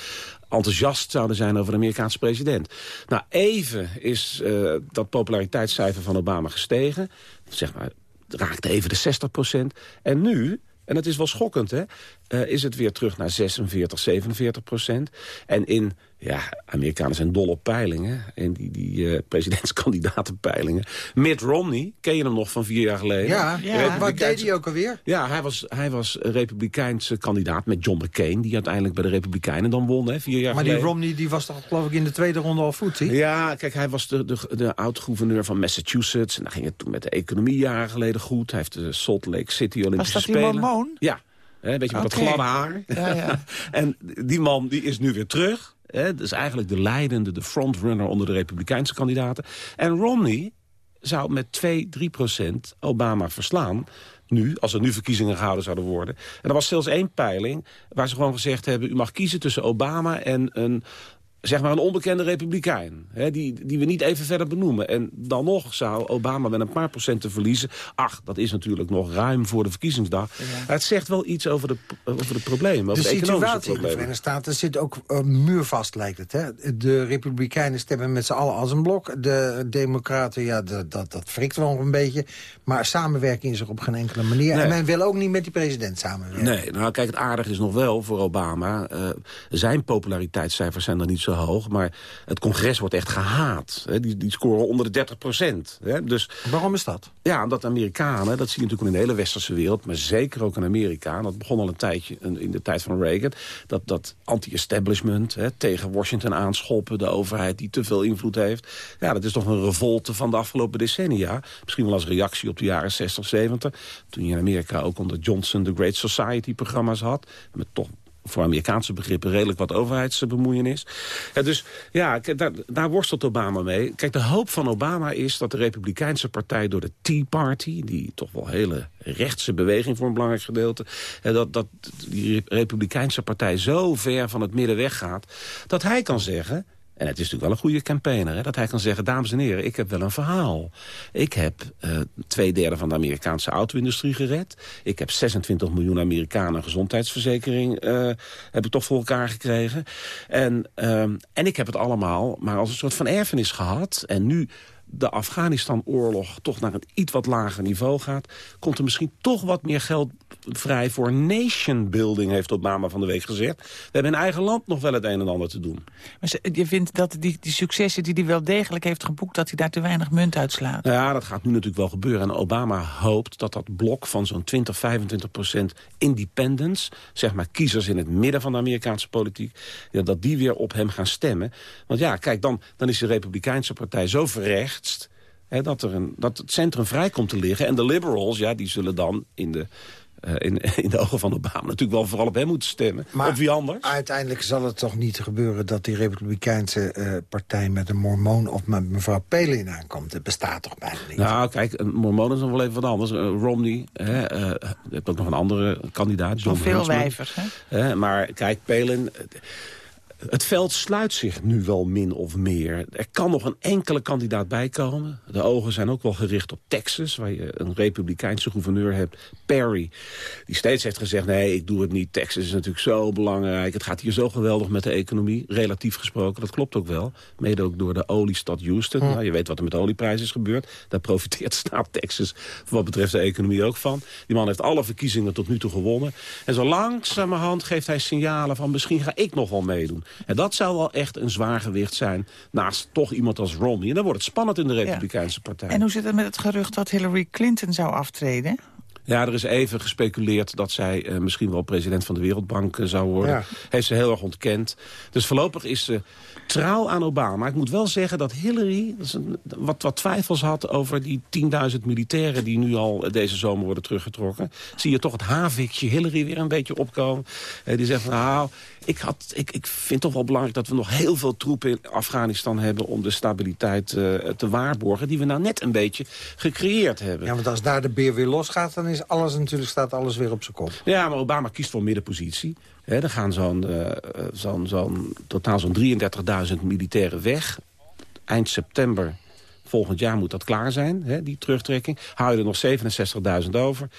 enthousiast zouden zijn over de Amerikaanse president. Nou, even is uh, dat populariteitscijfer van Obama gestegen. Zeg maar, raakte even de 60 procent. En nu, en het is wel schokkend, hè... eh, is het weer terug naar 46, 47 procent. En in, ja, Amerikanen zijn dol op peilingen. En die, die uh, presidentskandidatenpeilingen. Mitt Romney, ken je hem nog van vier jaar geleden? Ja, ja. wat deed hij ook alweer? Ja, hij was, hij was een republikeinse kandidaat met John McCain... die uiteindelijk bij de Republikeinen dan won, hè, vier jaar maar geleden. Maar die Romney die was toch geloof ik in de tweede ronde al voet, Ja, kijk, hij was de, de, de oud-gouverneur van Massachusetts. En daar ging het toen met de economie jaren geleden goed. Hij heeft de Salt Lake City Olympische Spelen. Was dat die mormoon? Ja, He, weet je, met okay. dat gladde haar. Ja, ja. en die man die is nu weer terug. He, dat is eigenlijk de leidende, de frontrunner onder de republikeinse kandidaten. En Romney zou met 2, 3 procent Obama verslaan nu, als er nu verkiezingen gehouden zouden worden. En er was zelfs één peiling waar ze gewoon gezegd hebben... u mag kiezen tussen Obama en een zeg maar een onbekende republikein. Hè, die, die we niet even verder benoemen. En dan nog zou Obama met een paar procenten verliezen. Ach, dat is natuurlijk nog ruim voor de verkiezingsdag. Ja. Het zegt wel iets over de, over de problemen. Over de, de situatie in de Verenigde Staten zit ook uh, muurvast, lijkt het. Hè? De republikeinen stemmen met z'n allen als een blok. De democraten, ja, dat, dat, dat frikt wel een beetje. Maar samenwerking is er op geen enkele manier. Nee. En men wil ook niet met die president samenwerken. Nee, nou kijk, het aardige is nog wel voor Obama. Uh, zijn populariteitscijfers zijn er niet zo hoog. Maar het congres wordt echt gehaat. Hè. Die, die scoren onder de 30 procent. Dus, Waarom is dat? Ja, omdat Amerikanen, dat zie je natuurlijk in de hele westerse wereld... maar zeker ook in Amerika, dat begon al een tijdje in de tijd van Reagan... dat, dat anti-establishment, tegen Washington aanschoppen... de overheid die te veel invloed heeft. Ja, dat is toch een revolte van de afgelopen decennia. Misschien wel als reactie op de jaren 60, 70. Toen je in Amerika ook onder Johnson de Great Society programma's had... met toch voor Amerikaanse begrippen redelijk wat overheidsbemoeienis. Ja, dus ja, daar, daar, worstelt Obama mee. Kijk, de hoop van Obama is dat de Republikeinse partij door de Tea Party... die toch wel hele rechtse beweging voor een belangrijk gedeelte... dat, dat die Republikeinse partij zo ver van het midden weggaat... dat hij kan zeggen... En het is natuurlijk wel een goede campaigner. Hè? Dat hij kan zeggen, dames en heren, ik heb wel een verhaal. Ik heb uh, twee derde van de Amerikaanse auto-industrie gered. Ik heb 26 miljoen Amerikanen gezondheidsverzekering... Uh, toch voor elkaar gekregen. En, uh, en ik heb het allemaal maar als een soort van erfenis gehad. En nu de Afghanistan-oorlog toch naar een iets wat lager niveau gaat... komt er misschien toch wat meer geld vrij voor nation building, heeft Obama van de week gezegd. We hebben in eigen land nog wel het een en ander te doen. Maar je vindt dat die, die successen die hij wel degelijk heeft geboekt... dat hij daar te weinig munt uitslaat? Ja, dat gaat nu natuurlijk wel gebeuren. En Obama hoopt dat dat blok van zo'n 20, 25 procent independence... zeg maar kiezers in het midden van de Amerikaanse politiek... Ja, dat die weer op hem gaan stemmen. Want ja, kijk, dan, dan is de Republikeinse partij zo verrechtst... Dat, er een, dat het centrum vrij komt te liggen. En de liberals, ja, die zullen dan in de in, in, de ogen van Obama natuurlijk wel vooral op hem moeten stemmen. Maar op wie anders? uiteindelijk zal het toch niet gebeuren... dat die Republikeinse uh, partij met een mormoon of met mevrouw Palin aankomt. Het bestaat toch bijna niet? Nou, kijk, een mormoon is nog wel even wat anders. Uh, Romney, hè, je hebt ook nog een andere kandidaat. John veel wijvers, hè? maar kijk, Palin... Het veld sluit zich nu wel min of meer. Er kan nog een enkele kandidaat bijkomen. De ogen zijn ook wel gericht op Texas... waar je een republikeinse gouverneur hebt, Perry... die steeds heeft gezegd, nee, ik doe het niet. Texas is natuurlijk zo belangrijk. Het gaat hier zo geweldig met de economie, relatief gesproken. Dat klopt ook wel. Mede ook door de oliestad Houston. Nou, je weet wat er met de olieprijs is gebeurd. Daar profiteert staat Texas wat betreft de economie ook van. Die man heeft alle verkiezingen tot nu toe gewonnen. En zo langzamerhand geeft hij signalen van... misschien ga ik nog wel meedoen. En dat zou wel echt een zwaar gewicht zijn naast toch iemand als Romney. En dan wordt het spannend in de Republikeinse ja. partij. En hoe zit het met het gerucht dat Hillary Clinton zou aftreden? Ja, er is even gespeculeerd dat zij uh, misschien wel president van de Wereldbank uh, zou worden. Ja. Heeft ze heel erg ontkend. Dus voorlopig is ze trouw aan Obama. Maar ik moet wel zeggen dat Hillary dat een, wat, wat twijfels had over die 10.000 militairen die nu al deze zomer worden teruggetrokken. Zie je toch het havikje Hillary weer een beetje opkomen. Uh, die zegt van nou, ik, had, ik, ik vind toch wel belangrijk dat we nog heel veel troepen in Afghanistan hebben om de stabiliteit uh, te waarborgen. Die we nou net een beetje gecreëerd hebben. Ja, want als daar de beer weer losgaat, dan is alles natuurlijk, staat alles weer op zijn kop. Ja, maar Obama kiest voor middenpositie. He, er gaan zo'n uh, zo zo totaal zo'n 33.000 militairen weg. Eind september volgend jaar moet dat klaar zijn, hè, die terugtrekking. Hou je er nog 67.000 over.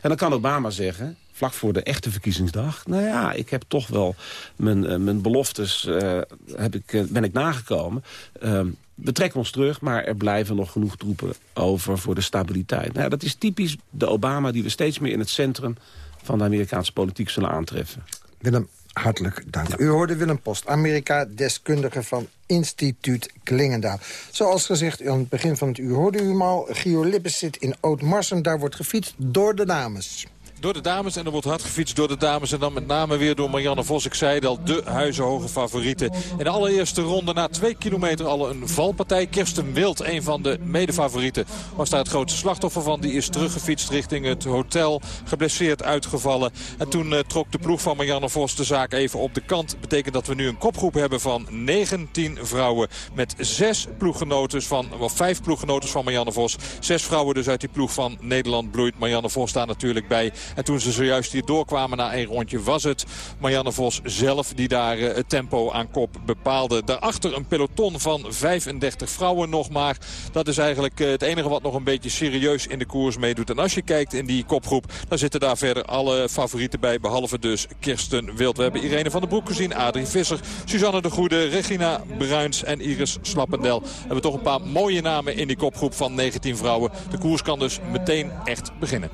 En dan kan Obama zeggen, vlak voor de echte verkiezingsdag... nou ja, ik heb toch wel mijn, uh, mijn beloftes uh, heb ik, uh, ben ik nagekomen. Ehm, we trekken ons terug, maar er blijven nog genoeg troepen over voor de stabiliteit. Nou, dat is typisch de Obama die we steeds meer in het centrum van de Amerikaanse politiek zullen aantreffen. Willem, hartelijk dank. U hoorde Willem Post, Amerika-deskundige van Instituut Klingendaal. Zoals gezegd, aan het begin van het uur hoorde u hem al... Gio Lippes zit in Oud-Marsen, daar wordt gefietst door de dames door de dames. En er wordt hard gefietst door de dames. En dan met name weer door Marianne Vos. Ik zei al, de huizenhoge favorieten. In de allereerste ronde na twee kilometer al een valpartij. Kirsten Wild, een van de medefavorieten, was daar het grootste slachtoffer van. Die is teruggefietst richting het hotel. Geblesseerd uitgevallen. En toen uh, trok de ploeg van Marianne Vos de zaak even op de kant. Betekent dat we nu een kopgroep hebben van 19 vrouwen. Met zes ploeggenoten van, of vijf ploeggenoten van Marianne Vos. Zes vrouwen dus uit die ploeg van Nederland bloeit. Marianne Vos daar natuurlijk bij. En toen ze zojuist hier doorkwamen na een rondje was het Marianne Vos zelf die daar eh, het tempo aan kop bepaalde. Daarachter een peloton van 35 vrouwen nog maar. Dat is eigenlijk eh, het enige wat nog een beetje serieus in de koers meedoet. En als je kijkt in die kopgroep, dan zitten daar verder alle favorieten bij. Behalve dus Kirsten Wild. We hebben Irene van der Broek gezien, Adrie Visser, Suzanne de Goede, Regina Bruins en Iris Slappendel. We hebben toch een paar mooie namen in die kopgroep van 19 vrouwen. De koers kan dus meteen echt beginnen.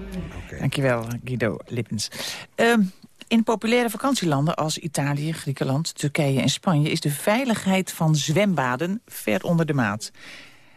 Dankjewel, Guido Lippens. Ehm, in populaire vakantielanden als Italië, Griekenland, Turkije en Spanje... is de veiligheid van zwembaden ver onder de maat.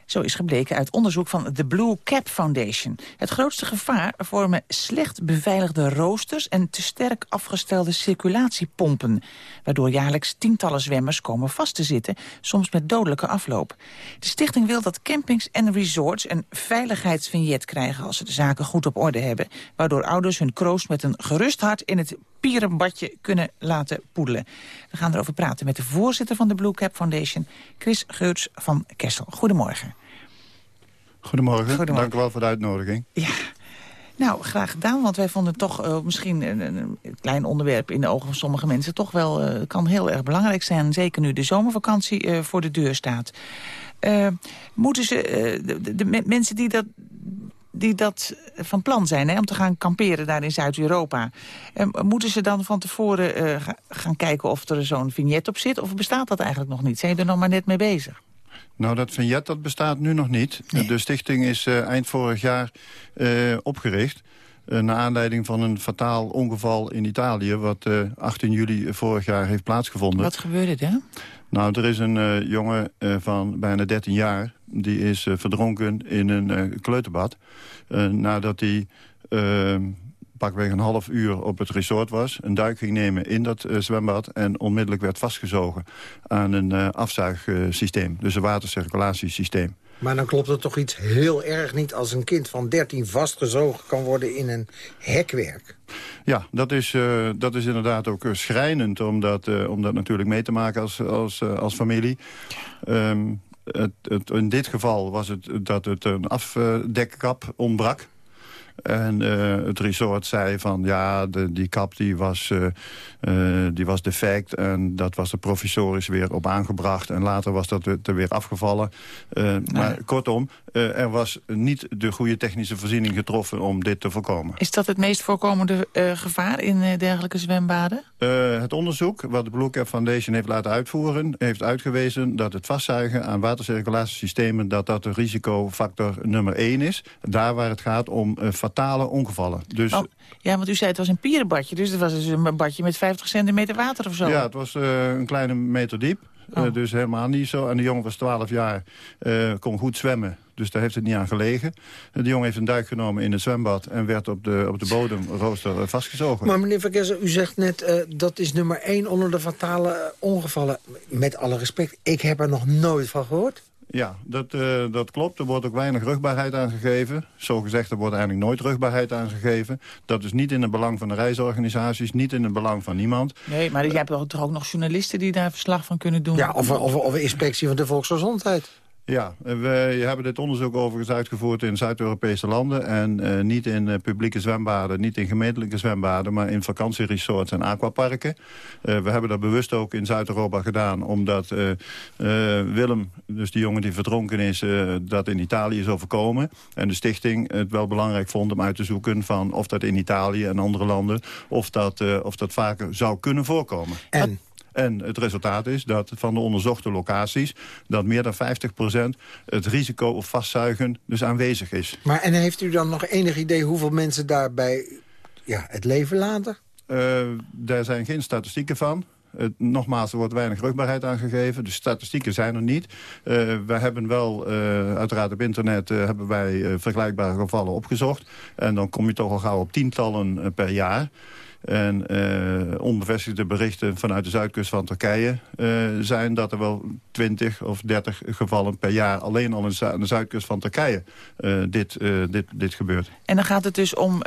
Zo is gebleken uit onderzoek van de Blue Cap Foundation. Het grootste gevaar vormen slecht beveiligde roosters... en te sterk afgestelde circulatiepompen... waardoor jaarlijks tientallen zwemmers komen vast te zitten... soms met dodelijke afloop. De stichting wil dat campings en resorts een veiligheidsvignet krijgen... als ze de zaken goed op orde hebben... waardoor ouders hun kroost met een gerust hart... in het pierenbadje kunnen laten poedelen. We gaan erover praten met de voorzitter van de Blue Cap Foundation... Chris Geurts van Kessel. Goedemorgen. Goedemorgen. dank u wel voor de uitnodiging. Ja, nou, graag gedaan, want wij vonden toch uh, misschien een, een, klein onderwerp in de ogen van sommige mensen toch wel uh, kan heel erg belangrijk zijn. Zeker nu de zomervakantie uh, voor de deur staat. moeten ze, de, de, de, mensen die dat, die dat van plan zijn hè, om te gaan kamperen daar in Zuid-Europa. moeten ze dan van tevoren gaan kijken of er zo'n vignet op zit? Of bestaat dat eigenlijk nog niet? Zijn je er nog maar net mee bezig? Nou, dat vignet dat bestaat nu nog niet. De stichting is uh, eind vorig jaar uh, opgericht. Uh, naar aanleiding van een fataal ongeval in Italië... wat 18 juli vorig jaar heeft plaatsgevonden. Wat gebeurde er? Nou, er is een jongen van bijna 13 jaar... die is verdronken in een kleuterbad. nadat hij pakweg een half uur op het resort was... een duik ging nemen in dat uh, zwembad... en onmiddellijk werd vastgezogen aan een uh, afzuigsysteem. Dus een watercirculatiesysteem. Maar dan klopt er toch iets heel erg niet... als een kind van 13 vastgezogen kan worden in een hekwerk. Ja, dat is, uh, dat is inderdaad ook schrijnend... om dat, uh, om dat natuurlijk mee te maken als, als, uh, als familie. Um, het, het, in dit geval was het dat het een afdekkap ontbrak... En uh, het resort zei van ja, de, die kap die was, uh, uh, die was defect. En dat was er provisorisch weer op aangebracht. En later was dat er weer afgevallen. Maar kortom, er was niet de goede technische voorziening getroffen om dit te voorkomen. Is dat het meest voorkomende gevaar in dergelijke zwembaden? het onderzoek wat de Blue Cap Foundation heeft laten uitvoeren... heeft uitgewezen dat het vastzuigen aan watercirculatiesystemen... dat dat de risicofactor nummer 1 is. Daar waar het gaat om fatale ongevallen. Dus, oh, ja, want u zei het was een pierenbadje. Dus het was dus een badje met 50 centimeter water of zo. Ja, het was uh, een kleine meter diep. Oh. Uh, dus helemaal niet zo. En de jongen was 12 jaar, uh, kon goed zwemmen. Dus daar heeft het niet aan gelegen. De jongen heeft een duik genomen in het zwembad... en werd op de, op de bodemrooster vastgezogen. Maar meneer Verkeer, u zegt net... Uh, dat is nummer 1 onder de fatale ongevallen. Met alle respect, ik heb er nog nooit van gehoord. Ja, dat, uh, dat klopt. Er wordt ook weinig rugbaarheid aangegeven. Zo gezegd, er wordt eigenlijk nooit rugbaarheid aangegeven. Dat is niet in het belang van de reisorganisaties, niet in het belang van niemand. Nee, maar je hebt toch ook nog journalisten die daar verslag van kunnen doen? Ja, of, of, of inspectie van de volksgezondheid. Ja, we hebben dit onderzoek overigens uitgevoerd in Zuid-Europese landen... en uh, niet in uh, publieke zwembaden, niet in gemeentelijke zwembaden... maar in vakantieresorts en aquaparken. Uh, we hebben dat bewust ook in Zuid-Europa gedaan... omdat Willem, dus die jongen die verdronken is... dat in Italië zou voorkomen. En de stichting het wel belangrijk vond om uit te zoeken... van of dat in Italië en andere landen... of dat, of dat vaker zou kunnen voorkomen. En? En het resultaat is dat van de onderzochte locaties... dat meer dan 50% het risico op vastzuigen dus aanwezig is. Maar en heeft u dan nog enig idee hoeveel mensen daarbij ja, het leven laten? daar zijn geen statistieken van. Uh, nogmaals, er wordt weinig rugbaarheid aangegeven. De statistieken zijn er niet. Uh, we hebben wel, uh, uiteraard op internet, hebben wij vergelijkbare gevallen opgezocht. En dan kom je toch al gauw op tientallen per jaar. En onbevestigde berichten vanuit de zuidkust van Turkije zijn dat er wel 20 of 30 gevallen per jaar alleen al aan de zuidkust van Turkije dit, dit, dit gebeurt. En dan gaat het dus om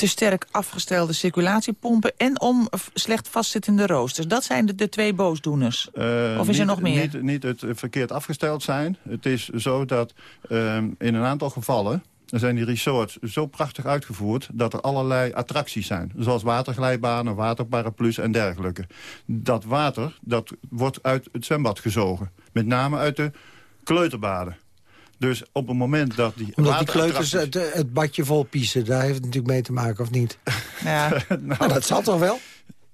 te sterk afgestelde circulatiepompen... en om slecht vastzittende roosters. Dat zijn de, de twee boosdoeners. Uh, of is niet, er nog meer? Niet, niet het verkeerd afgesteld zijn. Het is zo dat uh, in een aantal gevallen... zijn die resorts zo prachtig uitgevoerd... dat er allerlei attracties zijn. Zoals waterglijbanen, waterparaplu's en dergelijke. Dat water dat wordt uit het zwembad gezogen. Met name uit de kleuterbaden. Dus op het moment dat die Omdat die kleuters het, het, badje vol piezen, daar heeft het natuurlijk mee te maken, of niet? Ja. nou, nou, dat zal toch wel?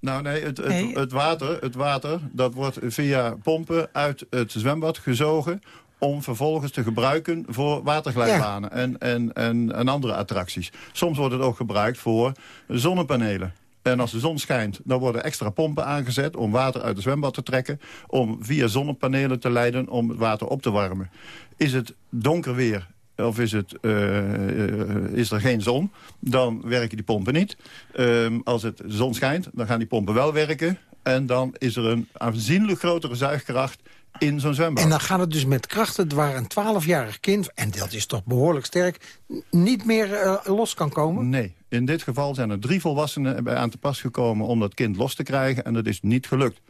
Nou nee het, het, het, water, het water dat wordt via pompen uit het zwembad gezogen om vervolgens te gebruiken voor waterglijbanen en, en, en, en andere attracties. Soms wordt het ook gebruikt voor zonnepanelen. En als de zon schijnt, dan worden extra pompen aangezet... om water uit het zwembad te trekken... om via zonnepanelen te leiden om het water op te warmen. Is het donker weer of is, het, uh, is er geen zon, dan werken die pompen niet. Uh, als het zon schijnt, dan gaan die pompen wel werken. En dan is er een aanzienlijk grotere zuigkracht in zo'n zwembad. En dan gaat het dus met krachten waar een 12-jarig kind... en dat is toch behoorlijk sterk, niet meer uh, los kan komen? Nee, in dit geval zijn er drie volwassenen aan te pas gekomen... om dat kind los te krijgen en dat is niet gelukt.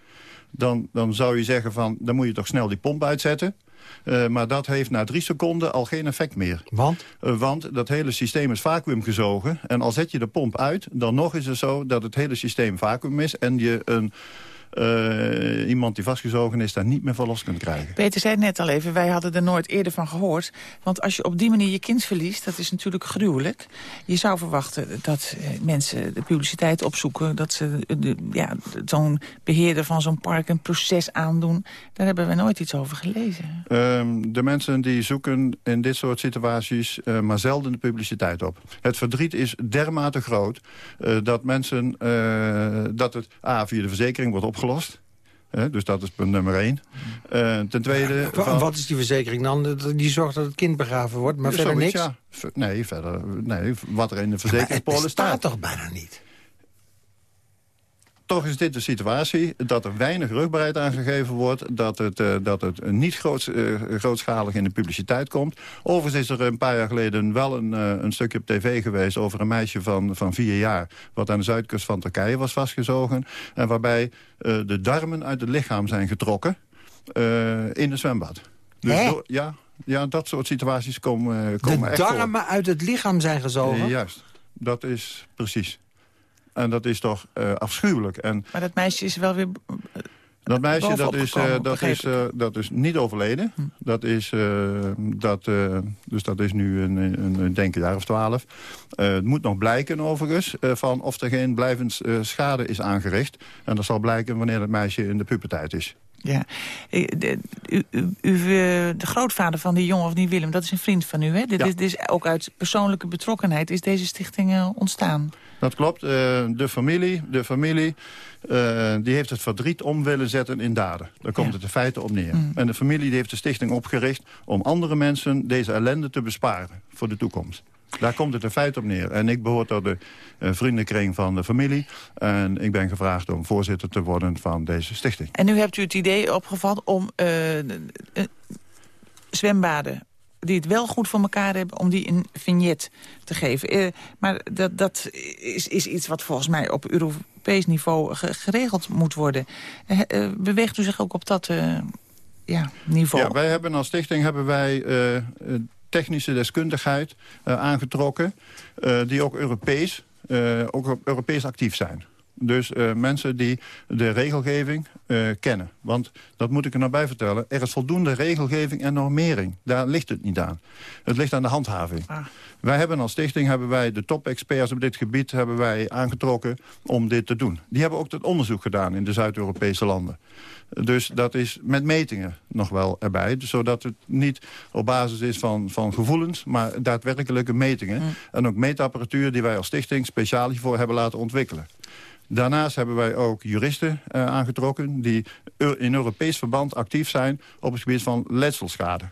Dan, dan zou je zeggen van, dan moet je toch snel die pomp uitzetten... Uh, maar dat heeft na drie seconden al geen effect meer. Want? Uh, want dat hele systeem is vacuümgezogen. En al zet je de pomp uit, dan nog is het zo dat het hele systeem vacuüm is... en je een uh, iemand die vastgezogen is daar niet meer van los kunt krijgen. Peter zei het net al even, wij hadden er nooit eerder van gehoord. Want als je op die manier je kind verliest, dat is natuurlijk gruwelijk. Je zou verwachten dat uh, mensen de publiciteit opzoeken... dat ze ja, zo'n beheerder van zo'n park een proces aandoen. Daar hebben we nooit iets over gelezen. Um, de mensen die zoeken in dit soort situaties uh, maar zelden de publiciteit op. Het verdriet is dermate groot dat mensen... dat het A, via de verzekering wordt opgelost dus dat is punt nummer één. Uh, ten tweede... van, wat is die verzekering dan? Die zorgt dat het kind begraven wordt, maar verder niks? Ja. Nee, verder, nee, wat er in de verzekeringspolis staat. staat toch bijna niet? Toch is dit de situatie dat er weinig rugbaarheid aangegeven wordt... dat het, uh, dat het niet groot, uh, grootschalig in de publiciteit komt. Overigens is er een paar jaar geleden wel een, uh, een stukje op tv geweest... over een meisje van, van vier jaar... wat aan de zuidkust van Turkije was vastgezogen... en waarbij de darmen uit het lichaam zijn getrokken in het zwembad. Dus door, ja, ja, dat soort situaties komen, komen de echt De darmen uit het lichaam zijn gezogen? juist, dat is precies. En dat is toch uh, afschuwelijk. En maar dat meisje is wel weer... Dat meisje dat is, uh, dat, is, dat is niet overleden. Hm. Dat is, dat, dus dat is nu een, een, een denk een jaar of twaalf. het moet nog blijken overigens van of er geen blijvend schade is aangericht. En dat zal blijken wanneer het meisje in de puberteit is. Ja, de, u, u, de grootvader van die jongen of die Willem, dat is een vriend van u, hè? Dit, is, dit is ook uit persoonlijke betrokkenheid is deze stichting ontstaan. Dat klopt. Uh, de familie, de familie uh, die heeft het verdriet om willen zetten in daden. Daar komt het in feite op neer. Mm. En de familie die heeft de stichting opgericht... om andere mensen deze ellende te besparen voor de toekomst. Daar komt het in feite op neer. En ik behoor tot de uh, vriendenkring van de familie. En ik ben gevraagd om voorzitter te worden van deze stichting. En nu hebt u het idee opgevat om zwembaden die het wel goed voor elkaar hebben... om die een vignet te geven. Uh, maar dat, dat is, is iets wat volgens mij op Europees niveau geregeld moet worden. Uh, uh, beweegt u zich ook op dat ja, niveau? Ja, wij hebben als stichting hebben wij technische deskundigheid aangetrokken... die ook Europees, ook Europees actief zijn. Dus uh, mensen die de regelgeving uh, kennen. Want, dat moet ik er nou bij vertellen... er is voldoende regelgeving en normering. Daar ligt het niet aan. Het ligt aan de handhaving. Ah. Wij hebben als stichting hebben wij de top-experts op dit gebied hebben wij aangetrokken om dit te doen. Die hebben ook het onderzoek gedaan in de Zuid-Europese landen. Dus dat is met metingen nog wel erbij. Dus zodat het niet op basis is van, van gevoelens, maar daadwerkelijke metingen. Mm. En ook meetapparatuur die wij als stichting speciaal hiervoor hebben laten ontwikkelen. Daarnaast hebben wij ook juristen uh, aangetrokken... die in Europees verband actief zijn op het gebied van letselschade.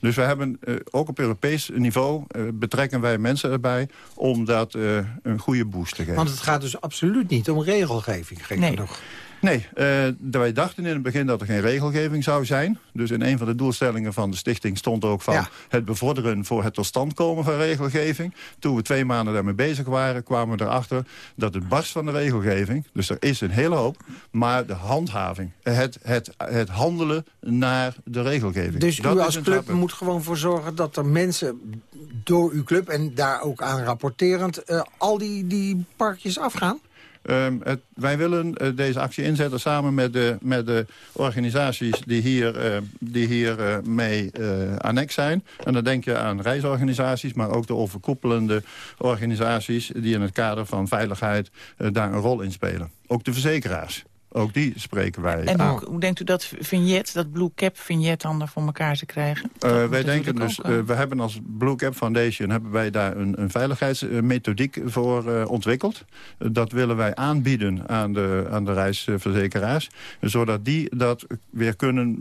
Dus we hebben uh, ook op Europees niveau uh, betrekken wij mensen erbij... om dat uh, een goede boost te geven. Want het gaat dus absoluut niet om regelgeving, gek nee. genoeg. Nee, uh, wij dachten in het begin dat er geen regelgeving zou zijn. Dus in een van de doelstellingen van de stichting stond ook van... het bevorderen voor het tot stand komen van regelgeving. Toen we twee maanden daarmee bezig waren, kwamen we erachter... dat het barst van de regelgeving, dus er is een hele hoop... maar de handhaving, het, het, het handelen naar de regelgeving. Dus dat u als club moet gewoon voor zorgen dat er mensen door uw club... en daar ook aan rapporterend uh, al die, die parkjes afgaan? Het, wij willen uh, deze actie inzetten samen met de, met de organisaties die hier, uh, die hier uh, mee annex zijn. En dan denk je aan reisorganisaties, maar ook de overkoepelende organisaties... die in het kader van veiligheid daar een rol in spelen. Ook de verzekeraars. Ook die spreken wij En hoe, hoe, denkt u dat vignet, dat Blue Cap vignet dan voor elkaar te krijgen? Uh, wij denken dus, uh, we hebben als Blue Cap Foundation hebben wij daar een, een veiligheidsmethodiek voor uh, ontwikkeld. dat willen wij aanbieden aan de, aan de reisverzekeraars. zodat die dat weer kunnen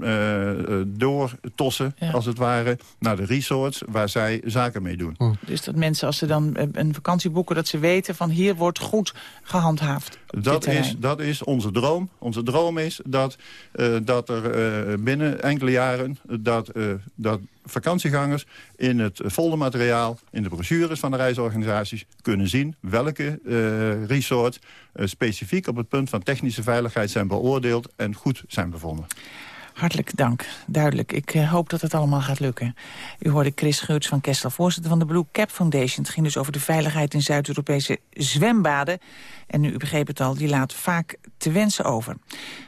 doortossen, ja. als het ware, naar de resorts waar zij zaken mee doen. Dus dat mensen als ze dan een vakantie boeken, dat ze weten van hier wordt goed gehandhaafd. Dat is, dat is onze droom. Onze droom is dat, uh, dat er uh, binnen enkele jaren... dat, uh, dat vakantiegangers in het foldermateriaal... in de brochures van de reisorganisaties kunnen zien... welke resorts specifiek op het punt van technische veiligheid zijn beoordeeld... en goed zijn bevonden. Hartelijk dank. Duidelijk. Ik uh, hoop dat het allemaal gaat lukken. U hoorde Chris Geuts van Kessel, voorzitter van de Blue Cap Foundation. Het ging dus over de veiligheid in Zuid-Europese zwembaden. En nu, u begreep het al, die laat vaak te wensen over.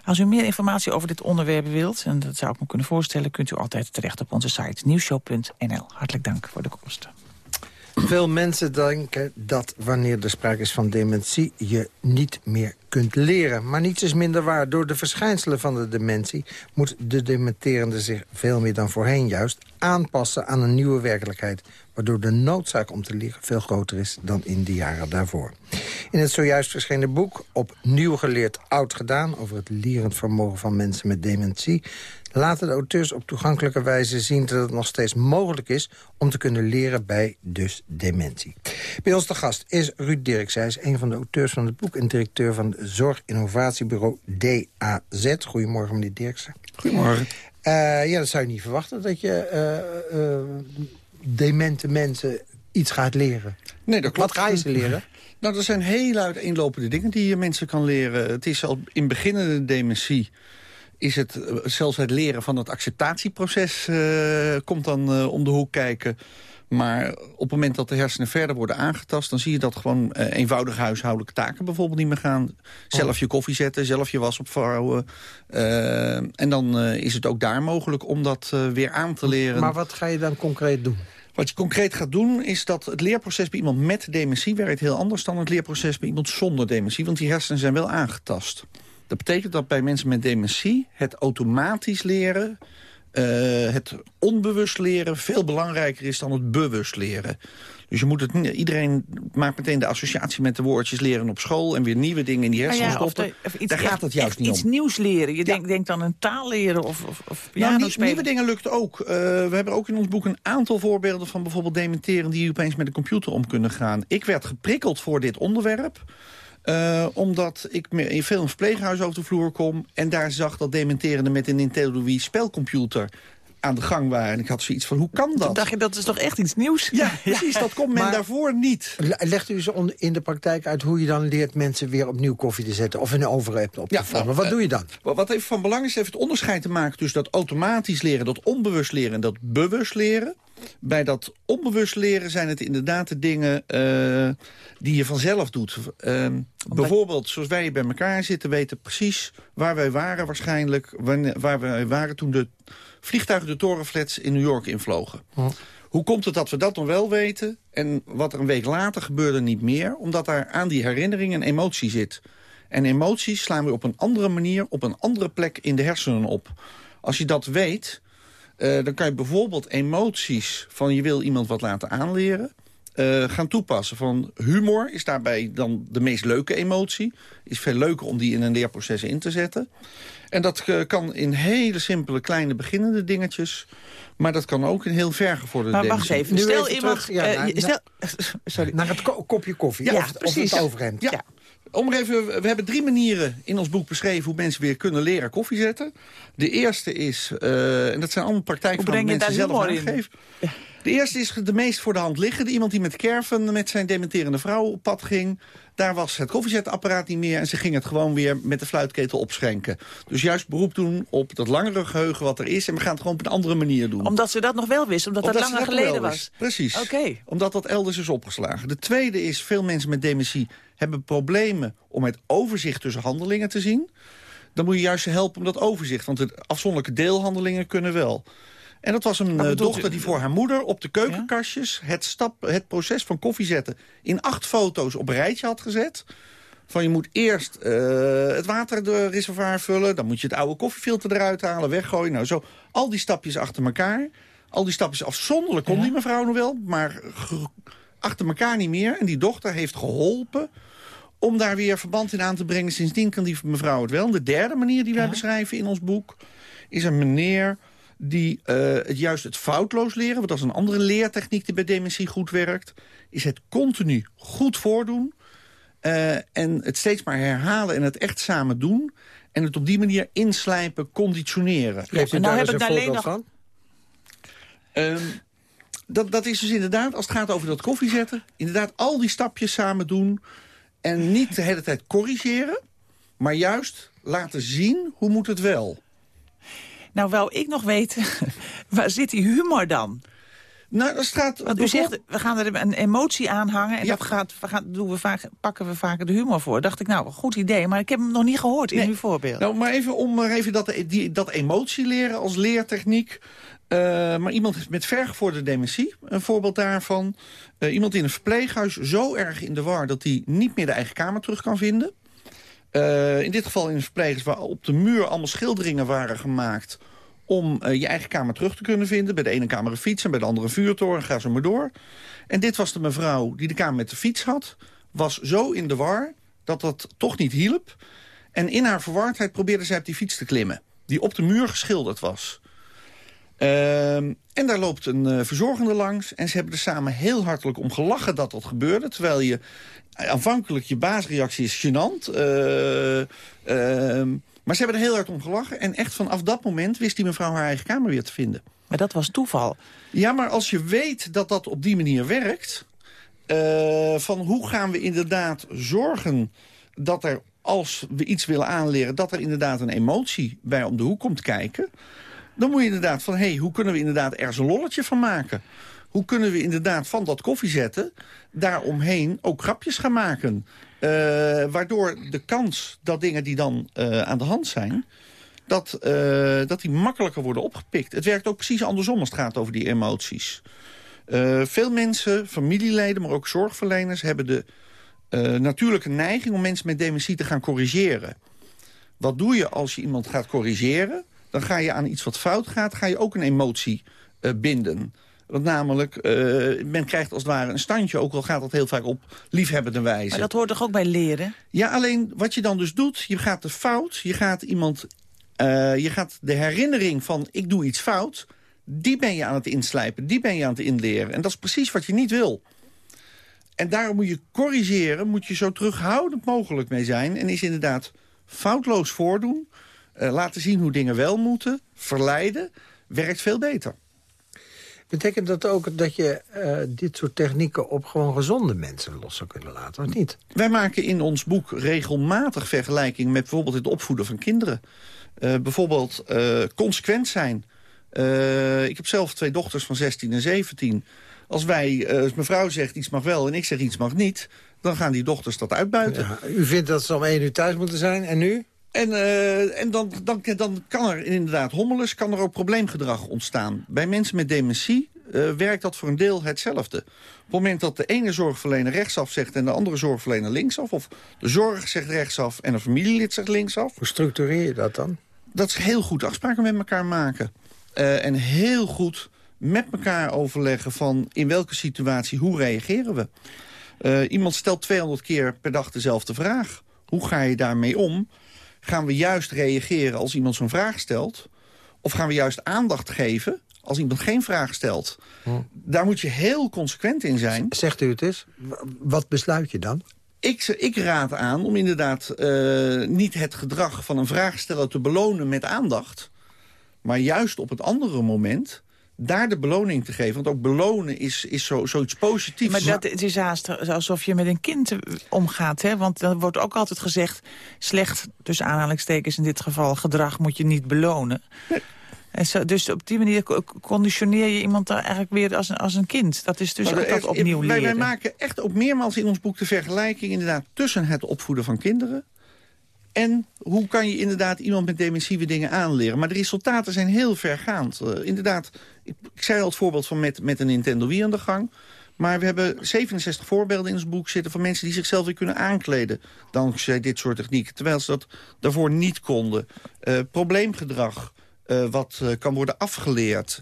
Als u meer informatie over dit onderwerp wilt, en dat zou ik me kunnen voorstellen... kunt u altijd terecht op onze site nieuwshow.nl. Hartelijk dank voor de komst. Veel mensen denken dat wanneer er sprake is van dementie... je niet meer kunt leren. Maar niets is minder waar. Door de verschijnselen van de dementie... moet de dementerende zich veel meer dan voorheen juist aanpassen aan een nieuwe werkelijkheid. Waardoor de noodzaak om te leren veel groter is dan in de jaren daarvoor. In het zojuist verschenen boek Opnieuw geleerd, oud gedaan... over het lerend vermogen van mensen met dementie laten de auteurs op toegankelijke wijze zien... dat het nog steeds mogelijk is om te kunnen leren bij dus dementie. Bij ons de gast is Ruud Dirks. Hij is een van de auteurs van het boek... en directeur van het Zorginnovatiebureau DAZ. Goedemorgen, meneer Dirksen. Goedemorgen. Uh, ja, dat zou je niet verwachten, dat je uh, uh, demente mensen iets gaat leren. Nee, dat klopt. Wat ga je ze leren? Nou, er zijn heel uiteenlopende dingen die je mensen kan leren. Het is al in beginnende dementie is het eh, zelfs het leren van het acceptatieproces uh, komt dan uh, om de hoek kijken. Maar op het moment dat de hersenen verder worden aangetast... dan zie je dat gewoon uh, eenvoudige huishoudelijke taken bijvoorbeeld niet meer gaan. Zelf je koffie zetten, zelf je was opvouwen. En dan is het ook daar mogelijk om dat weer aan te leren. Maar wat ga je dan concreet doen? Wat je concreet gaat doen is dat het leerproces bij iemand met dementie... werkt heel anders dan het leerproces bij iemand zonder dementie. Want die hersenen zijn wel aangetast. Dat betekent dat bij mensen met dementie het automatisch leren... Uh, het onbewust leren veel belangrijker is dan het bewust leren. Dus je moet het, iedereen maakt meteen de associatie met de woordjes leren op school... en weer nieuwe dingen in die hersenen ja, stoppen. iets, Daar gaat het juist niet iets om. Iets nieuws leren. Je ja. denkt, denkt dan een taal leren of, of, of nou, nie, Nieuwe dingen lukt ook. Uh, we hebben ook in ons boek een aantal voorbeelden van bijvoorbeeld dementeren... die opeens met de computer om kunnen gaan. Ik werd geprikkeld voor dit onderwerp... Uh, omdat ik in veel een verpleeghuis over de vloer kom... en daar zag dat dementerende met een Nintendo Wii spelcomputer aan de gang waren. En ik had zoiets van, hoe kan dat? Toen dacht je, dat is toch echt iets nieuws? Ja, precies, dat komt men daarvoor niet. Legt u ze in de praktijk uit hoe je dan leert mensen weer opnieuw koffie te zetten... of een overheb op te ja, vormen? Nou, wat doe je dan? Wat even van belang is, even het onderscheid te maken... tussen dat automatisch leren, dat onbewust leren en dat bewust leren. Bij dat onbewust leren zijn het inderdaad de dingen uh, die je vanzelf doet. Uh, bijvoorbeeld, zoals wij bij elkaar zitten, weten precies waar wij waren waarschijnlijk. Wanneer, waar wij waren toen de vliegtuigen de torenflats in New York invlogen. Hoe komt het dat we dat nog wel weten en wat er een week later gebeurde niet meer? Omdat daar aan die herinnering een emotie zit. En emoties slaan we op een andere manier, op een andere plek in de hersenen op. Als je dat weet, uh, dan kan je bijvoorbeeld emoties van je wil iemand wat laten aanleren... Uh, gaan toepassen. Van humor is daarbij dan de meest leuke emotie. Is veel leuker om die in een leerproces in te zetten. En dat uh, kan in hele simpele, kleine, beginnende dingetjes... Maar dat kan ook een heel vergevorderde Maar wacht even, Nu stel even iemand... terug, ja, uh, naar- stel, sorry. Naar het ko- kopje koffie Ja, of, het overhemd. Ja. Om even, we hebben drie manieren in ons boek beschreven... hoe mensen weer kunnen leren koffie zetten. De eerste is, eh, en dat zijn allemaal praktijken van mensen daar zelf aangegeven. De eerste is de meest voor de hand liggende. Iemand die met kerven met zijn dementerende vrouw op pad ging. Daar was het koffiezetapparaat niet meer... en ze ging het gewoon weer met de fluitketel opschenken. Dus juist beroep doen op dat langere geheugen wat er is... en we gaan het gewoon op een andere manier doen. Omdat ze dat nog wel wist, omdat, Omdat dat langer geleden was. Precies. Oké. Omdat dat elders is opgeslagen. De tweede is, veel mensen met dementie hebben problemen... om het overzicht tussen handelingen te zien. Dan moet je juist helpen om dat overzicht. Want de afzonderlijke deelhandelingen kunnen wel. En dat was een eh, dochter u? die voor haar moeder op de keukenkastjes... Het, stap, het proces van koffie zetten in acht foto's op een rijtje had gezet. Van je moet eerst eh, het waterreservoir vullen... dan moet je het oude koffiefilter eruit halen, weggooien. Nou, zo al die stapjes achter elkaar. Al die stapjes afzonderlijk kon die mevrouw nog wel... maar achter elkaar niet meer. En die dochter heeft geholpen om daar weer verband in aan te brengen. Sindsdien kan die mevrouw het wel. En de derde manier die wij beschrijven in ons boek... is een meneer die eh, het juist het foutloos leren... want dat is een andere leertechniek die bij dementie goed werkt... is het continu goed voordoen... eh, en het steeds maar herhalen en het echt samen doen... en het op die manier inslijpen, conditioneren. Geeft u En nou daar heb ik een alleen nog- van? Ehm, dat, dat is dus inderdaad, als het gaat over dat koffie zetten... inderdaad al die stapjes samen doen... en niet de hele tijd corrigeren... maar juist laten zien hoe moet het wel. Nou, wou ik nog weten, waar zit die humor dan? Nou, dat staat... Want u zegt, we gaan er een emotie aan hangen... en Ja. dat gaat, we gaan, doen we vaak, pakken we vaker de humor voor. Dacht ik, nou, goed idee, maar ik heb hem nog niet gehoord in uw voorbeeld. Nou, maar even om maar even dat, die, dat emotie leren als leertechniek. Eh, maar iemand met vergevorderde dementie, een voorbeeld daarvan. Eh, iemand in een verpleeghuis zo erg in de war... dat hij niet meer de eigen kamer terug kan vinden. Eh, in dit geval in een verpleeghuis waar op de muur allemaal schilderingen waren gemaakt... om eh, je eigen kamer terug te kunnen vinden. Bij de ene kamer een fiets en bij de andere een vuurtoren. Ga zo maar door. En dit was de mevrouw die de kamer met de fiets had. Was zo in de war dat dat toch niet hielp. En in haar verwardheid probeerde zij op die fiets te klimmen. Die op de muur geschilderd was. Ehm, en daar loopt een eh, verzorgende langs. En ze hebben er samen heel hartelijk om gelachen dat dat gebeurde. Terwijl je eh, aanvankelijk je baasreactie is gênant. Eh, ehm, maar ze hebben er heel hard om gelachen. En echt vanaf dat moment wist die mevrouw haar eigen kamer weer te vinden. Maar dat was toeval. Ja, maar als je weet dat dat op die manier werkt... van hoe gaan we inderdaad zorgen dat er, als we iets willen aanleren... dat er inderdaad een emotie bij om de hoek komt kijken... dan moet je inderdaad van, hé, hey, hoe kunnen we inderdaad ergens een lolletje van maken? Hoe kunnen we inderdaad van dat koffie zetten... daaromheen ook grapjes gaan maken? Eh, waardoor de kans dat dingen die dan eh, aan de hand zijn dat, eh, dat die makkelijker worden opgepikt. Het werkt ook precies andersom als het gaat over die emoties. Veel mensen, familieleden, maar ook zorgverleners... hebben de natuurlijke neiging om mensen met dementie te gaan corrigeren. Wat doe je als je iemand gaat corrigeren? Dan ga je aan iets wat fout gaat, ga je ook een emotie eh, binden. Want namelijk, eh, men krijgt als het ware een standje... ook al gaat dat heel vaak op liefhebbende wijze. Maar dat hoort toch ook bij leren? Ja, alleen wat je dan dus doet, je gaat de fout, je gaat iemand, eh, je gaat de herinnering van ik doe iets fout, die ben je aan het inslijpen, die ben je aan het inleren. En dat is precies wat je niet wil. En daarom moet je corrigeren, moet je zo terughoudend mogelijk mee zijn. En is inderdaad foutloos voordoen, eh, laten zien hoe dingen wel moeten, verleiden, werkt veel beter. Betekent dat ook dat je eh, dit soort technieken op gewoon gezonde mensen los zou kunnen laten, of niet? Wij maken in ons boek regelmatig vergelijking met bijvoorbeeld het opvoeden van kinderen. Eh, bijvoorbeeld consequent zijn ik heb zelf twee dochters van 16 en 17. Als wij, als mevrouw zegt iets mag wel en ik zeg iets mag niet... dan gaan die dochters dat uitbuiten. Ja, u vindt dat ze om één uur thuis moeten zijn en nu? En, uh, en dan, dan, dan kan er inderdaad hommeles, kan er ook probleemgedrag ontstaan. Bij mensen met dementie uh, werkt dat voor een deel hetzelfde. Op het moment dat de ene zorgverlener rechtsaf zegt... en de andere zorgverlener linksaf... of de zorg zegt rechtsaf en een familielid zegt linksaf... Hoe structureer je dat dan? Dat is heel goed afspraken met elkaar maken. Uh, en heel goed met elkaar overleggen van... in welke situatie, hoe reageren we? Uh, iemand stelt 200 keer per dag dezelfde vraag. Hoe ga je daarmee om? Gaan we juist reageren als iemand zo'n vraag stelt? Of gaan we juist aandacht geven als iemand geen vraag stelt? Hm. Daar moet je heel consequent in zijn. Zegt u het eens. Wat besluit je dan? Ik, ik raad aan om inderdaad uh, niet het gedrag van een vraagsteller te belonen met aandacht. Maar juist op het andere moment daar de beloning te geven. Want ook belonen is, is zo, zoiets positiefs. Maar dat, het is haast alsof je met een kind omgaat. Hè? Want dan wordt ook altijd gezegd... slecht, dus aanhalingstekens in dit geval, gedrag moet je niet belonen. En zo, dus op die manier conditioneer je iemand daar eigenlijk weer als een, als een kind. Dat is dus ook dat opnieuw leren. Wij, wij maken echt ook meermaals in ons boek de vergelijking... inderdaad tussen het opvoeden van kinderen... En hoe kan je inderdaad iemand met dementie dingen aanleren? Maar de resultaten zijn heel vergaand. Uh, inderdaad, ik, zei al het voorbeeld van met, met een Nintendo Wii aan de gang. Maar we hebben 67 voorbeelden in ons boek zitten... van mensen die zichzelf weer kunnen aankleden dankzij dit soort technieken. Terwijl ze dat daarvoor niet konden. Uh, probleemgedrag, uh, wat kan worden afgeleerd.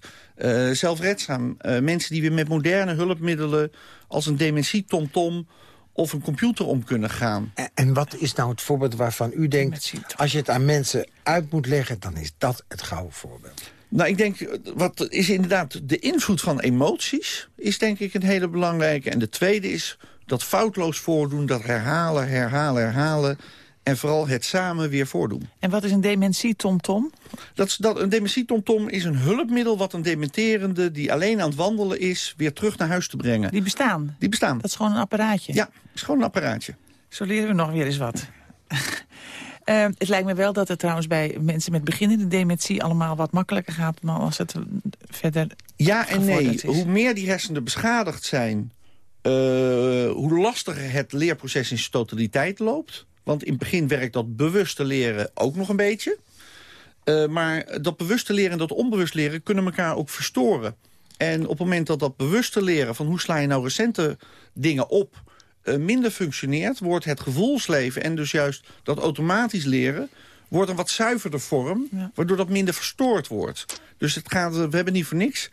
Zelfredzaam. mensen die weer met moderne hulpmiddelen... als een dementie-tomtom of een computer om kunnen gaan. En, en, wat is nou het voorbeeld waarvan u denkt... als je het aan mensen uit moet leggen, dan is dat het gouden voorbeeld? Nou, ik denk, wat is inderdaad de invloed van emoties... is denk ik een hele belangrijke. En de tweede is dat foutloos voordoen, dat herhalen, herhalen, herhalen... En vooral het samen weer voordoen. En wat is een dementie-tomtom? Dat, dat, een dementie-tomtom is een hulpmiddel wat een dementerende... die alleen aan het wandelen is, weer terug naar huis te brengen. Die bestaan? Die bestaan. Dat is gewoon een apparaatje? Ja, is gewoon een apparaatje. Zo leren we nog weer eens wat. Uh, het lijkt me wel dat het trouwens bij mensen met beginnende dementie... allemaal wat makkelijker gaat dan als het verder Ja en nee. Hoe meer die hersenen beschadigd zijn... Uh, hoe lastiger het leerproces in zijn totaliteit loopt. Want in het begin werkt dat bewuste leren ook nog een beetje. Uh, maar dat bewuste leren en dat onbewust leren kunnen elkaar ook verstoren. En op het moment dat dat bewuste leren van hoe sla je nou recente dingen op... Uh, minder functioneert, wordt het gevoelsleven en dus juist dat automatisch leren... wordt een wat zuiverder vorm, ja. waardoor dat minder verstoord wordt. Dus het gaat, we hebben niet voor niks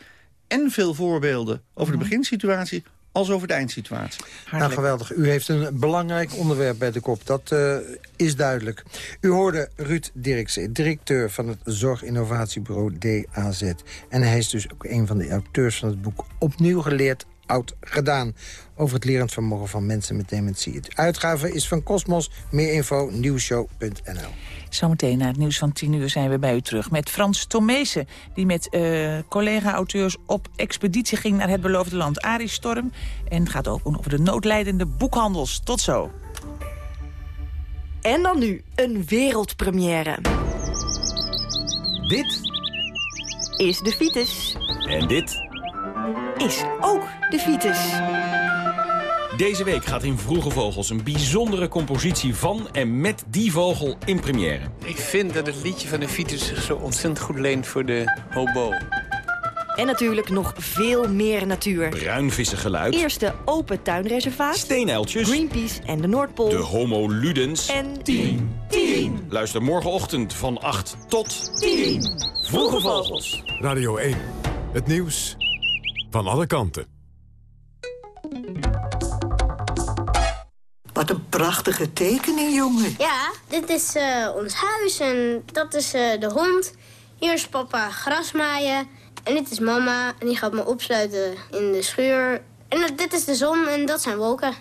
en veel voorbeelden over de mhm. beginsituatie als over de eindsituatie. Nou, geweldig. U heeft een belangrijk onderwerp bij de kop. Dat uh, is duidelijk. U hoorde Ruud Dirksen, directeur van het zorginnovatiebureau DAZ. En hij is dus ook een van de auteurs van het boek Opnieuw geleerd, oud gedaan. Over het lerend vermogen van mensen met dementie. Het uitgave is van Cosmos. Meer info, nieuwshow.nl. Zometeen na het nieuws van 10 uur zijn we bij u terug met Frans Tomezen... die met uh, collega-auteurs op expeditie ging naar het beloofde land Arie Storm. En gaat ook over de noodlijdende boekhandels. Tot zo. En dan nu een wereldpremière. Dit is de Vitus. En dit is ook de Vitus. Deze week gaat in Vroege Vogels een bijzondere compositie van en met die vogel in première. Ik vind dat het liedje van de Vitus zich zo ontzettend goed leent voor de hobo. En natuurlijk nog veel meer natuur. Bruinvissengeluid. Eerste open tuinreservaat. Steenuiltjes. Greenpeace en de Noordpool. De homo ludens. En 10. 10. Luister morgenochtend van 8 tot 10. Vroege Vogels. Radio 1. Het nieuws van alle kanten. Wat een prachtige tekening, jongen. Ja, dit is uh, ons huis en dat is uh, de hond. Hier is papa grasmaaien. En dit is mama en die gaat me opsluiten in de schuur. En dit is de zon en dat zijn wolken.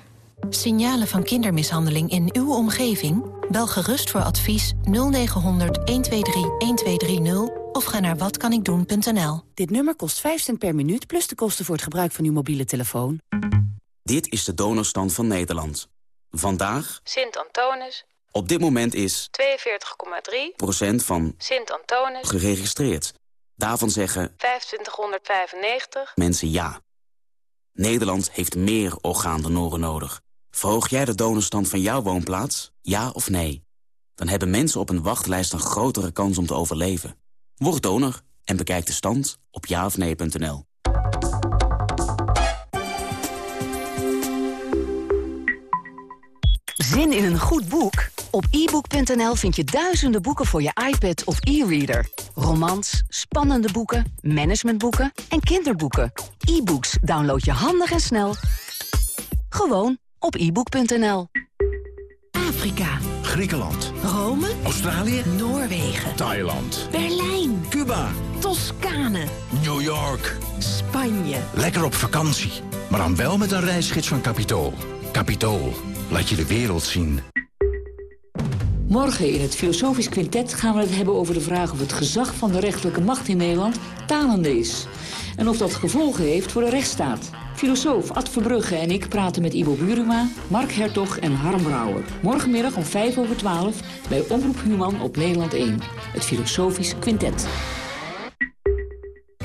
Signalen van kindermishandeling in uw omgeving? Bel gerust voor advies 0900 123 1230 of ga naar watkanikdoen.nl. Dit nummer kost 5 cent per minuut plus de kosten voor het gebruik van uw mobiele telefoon. Dit is de donorstand van Nederland. Vandaag... Sint-Antonis. Op dit moment is... 42,3 procent van... Sint-Antonis. geregistreerd. Daarvan zeggen 2595. mensen ja. Nederland heeft meer orgaandonoren nodig. Verhoog jij de donorstand van jouw woonplaats? Ja of nee? Dan hebben mensen op een wachtlijst een grotere kans om te overleven. Word donor en bekijk de stand op jaofnee.nl. Zin in een goed boek? Op ebook.nl vind je duizenden boeken voor je iPad of e-reader. Romans, spannende boeken, managementboeken en kinderboeken. E-books download je handig en snel. Gewoon op ebook.nl. Afrika. Griekenland. Rome. Australië. Noorwegen. Thailand. Berlijn. Cuba. Toscane. New York. Spanje. Lekker op vakantie. Maar dan wel met een reisgids van Capitool. Capitool. Laat je de wereld zien. Morgen in het Filosofisch Quintet gaan we het hebben over de vraag of het gezag van de rechterlijke macht in Nederland talende is. En of dat gevolgen heeft voor de rechtsstaat. Filosoof Ad Verbrugge en ik praten met Ivo Buruma, Mark Hertog en Harm Brouwer. Morgenmiddag om 5 over 12 bij Omroep Human op Nederland 1. Het Filosofisch Quintet.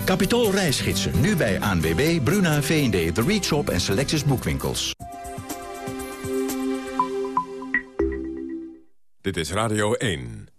Capitool reisgidsen. Nu bij ANWB, Bruna, V&D, The Reach Shop en Selectus Boekwinkels. Dit is Radio 1.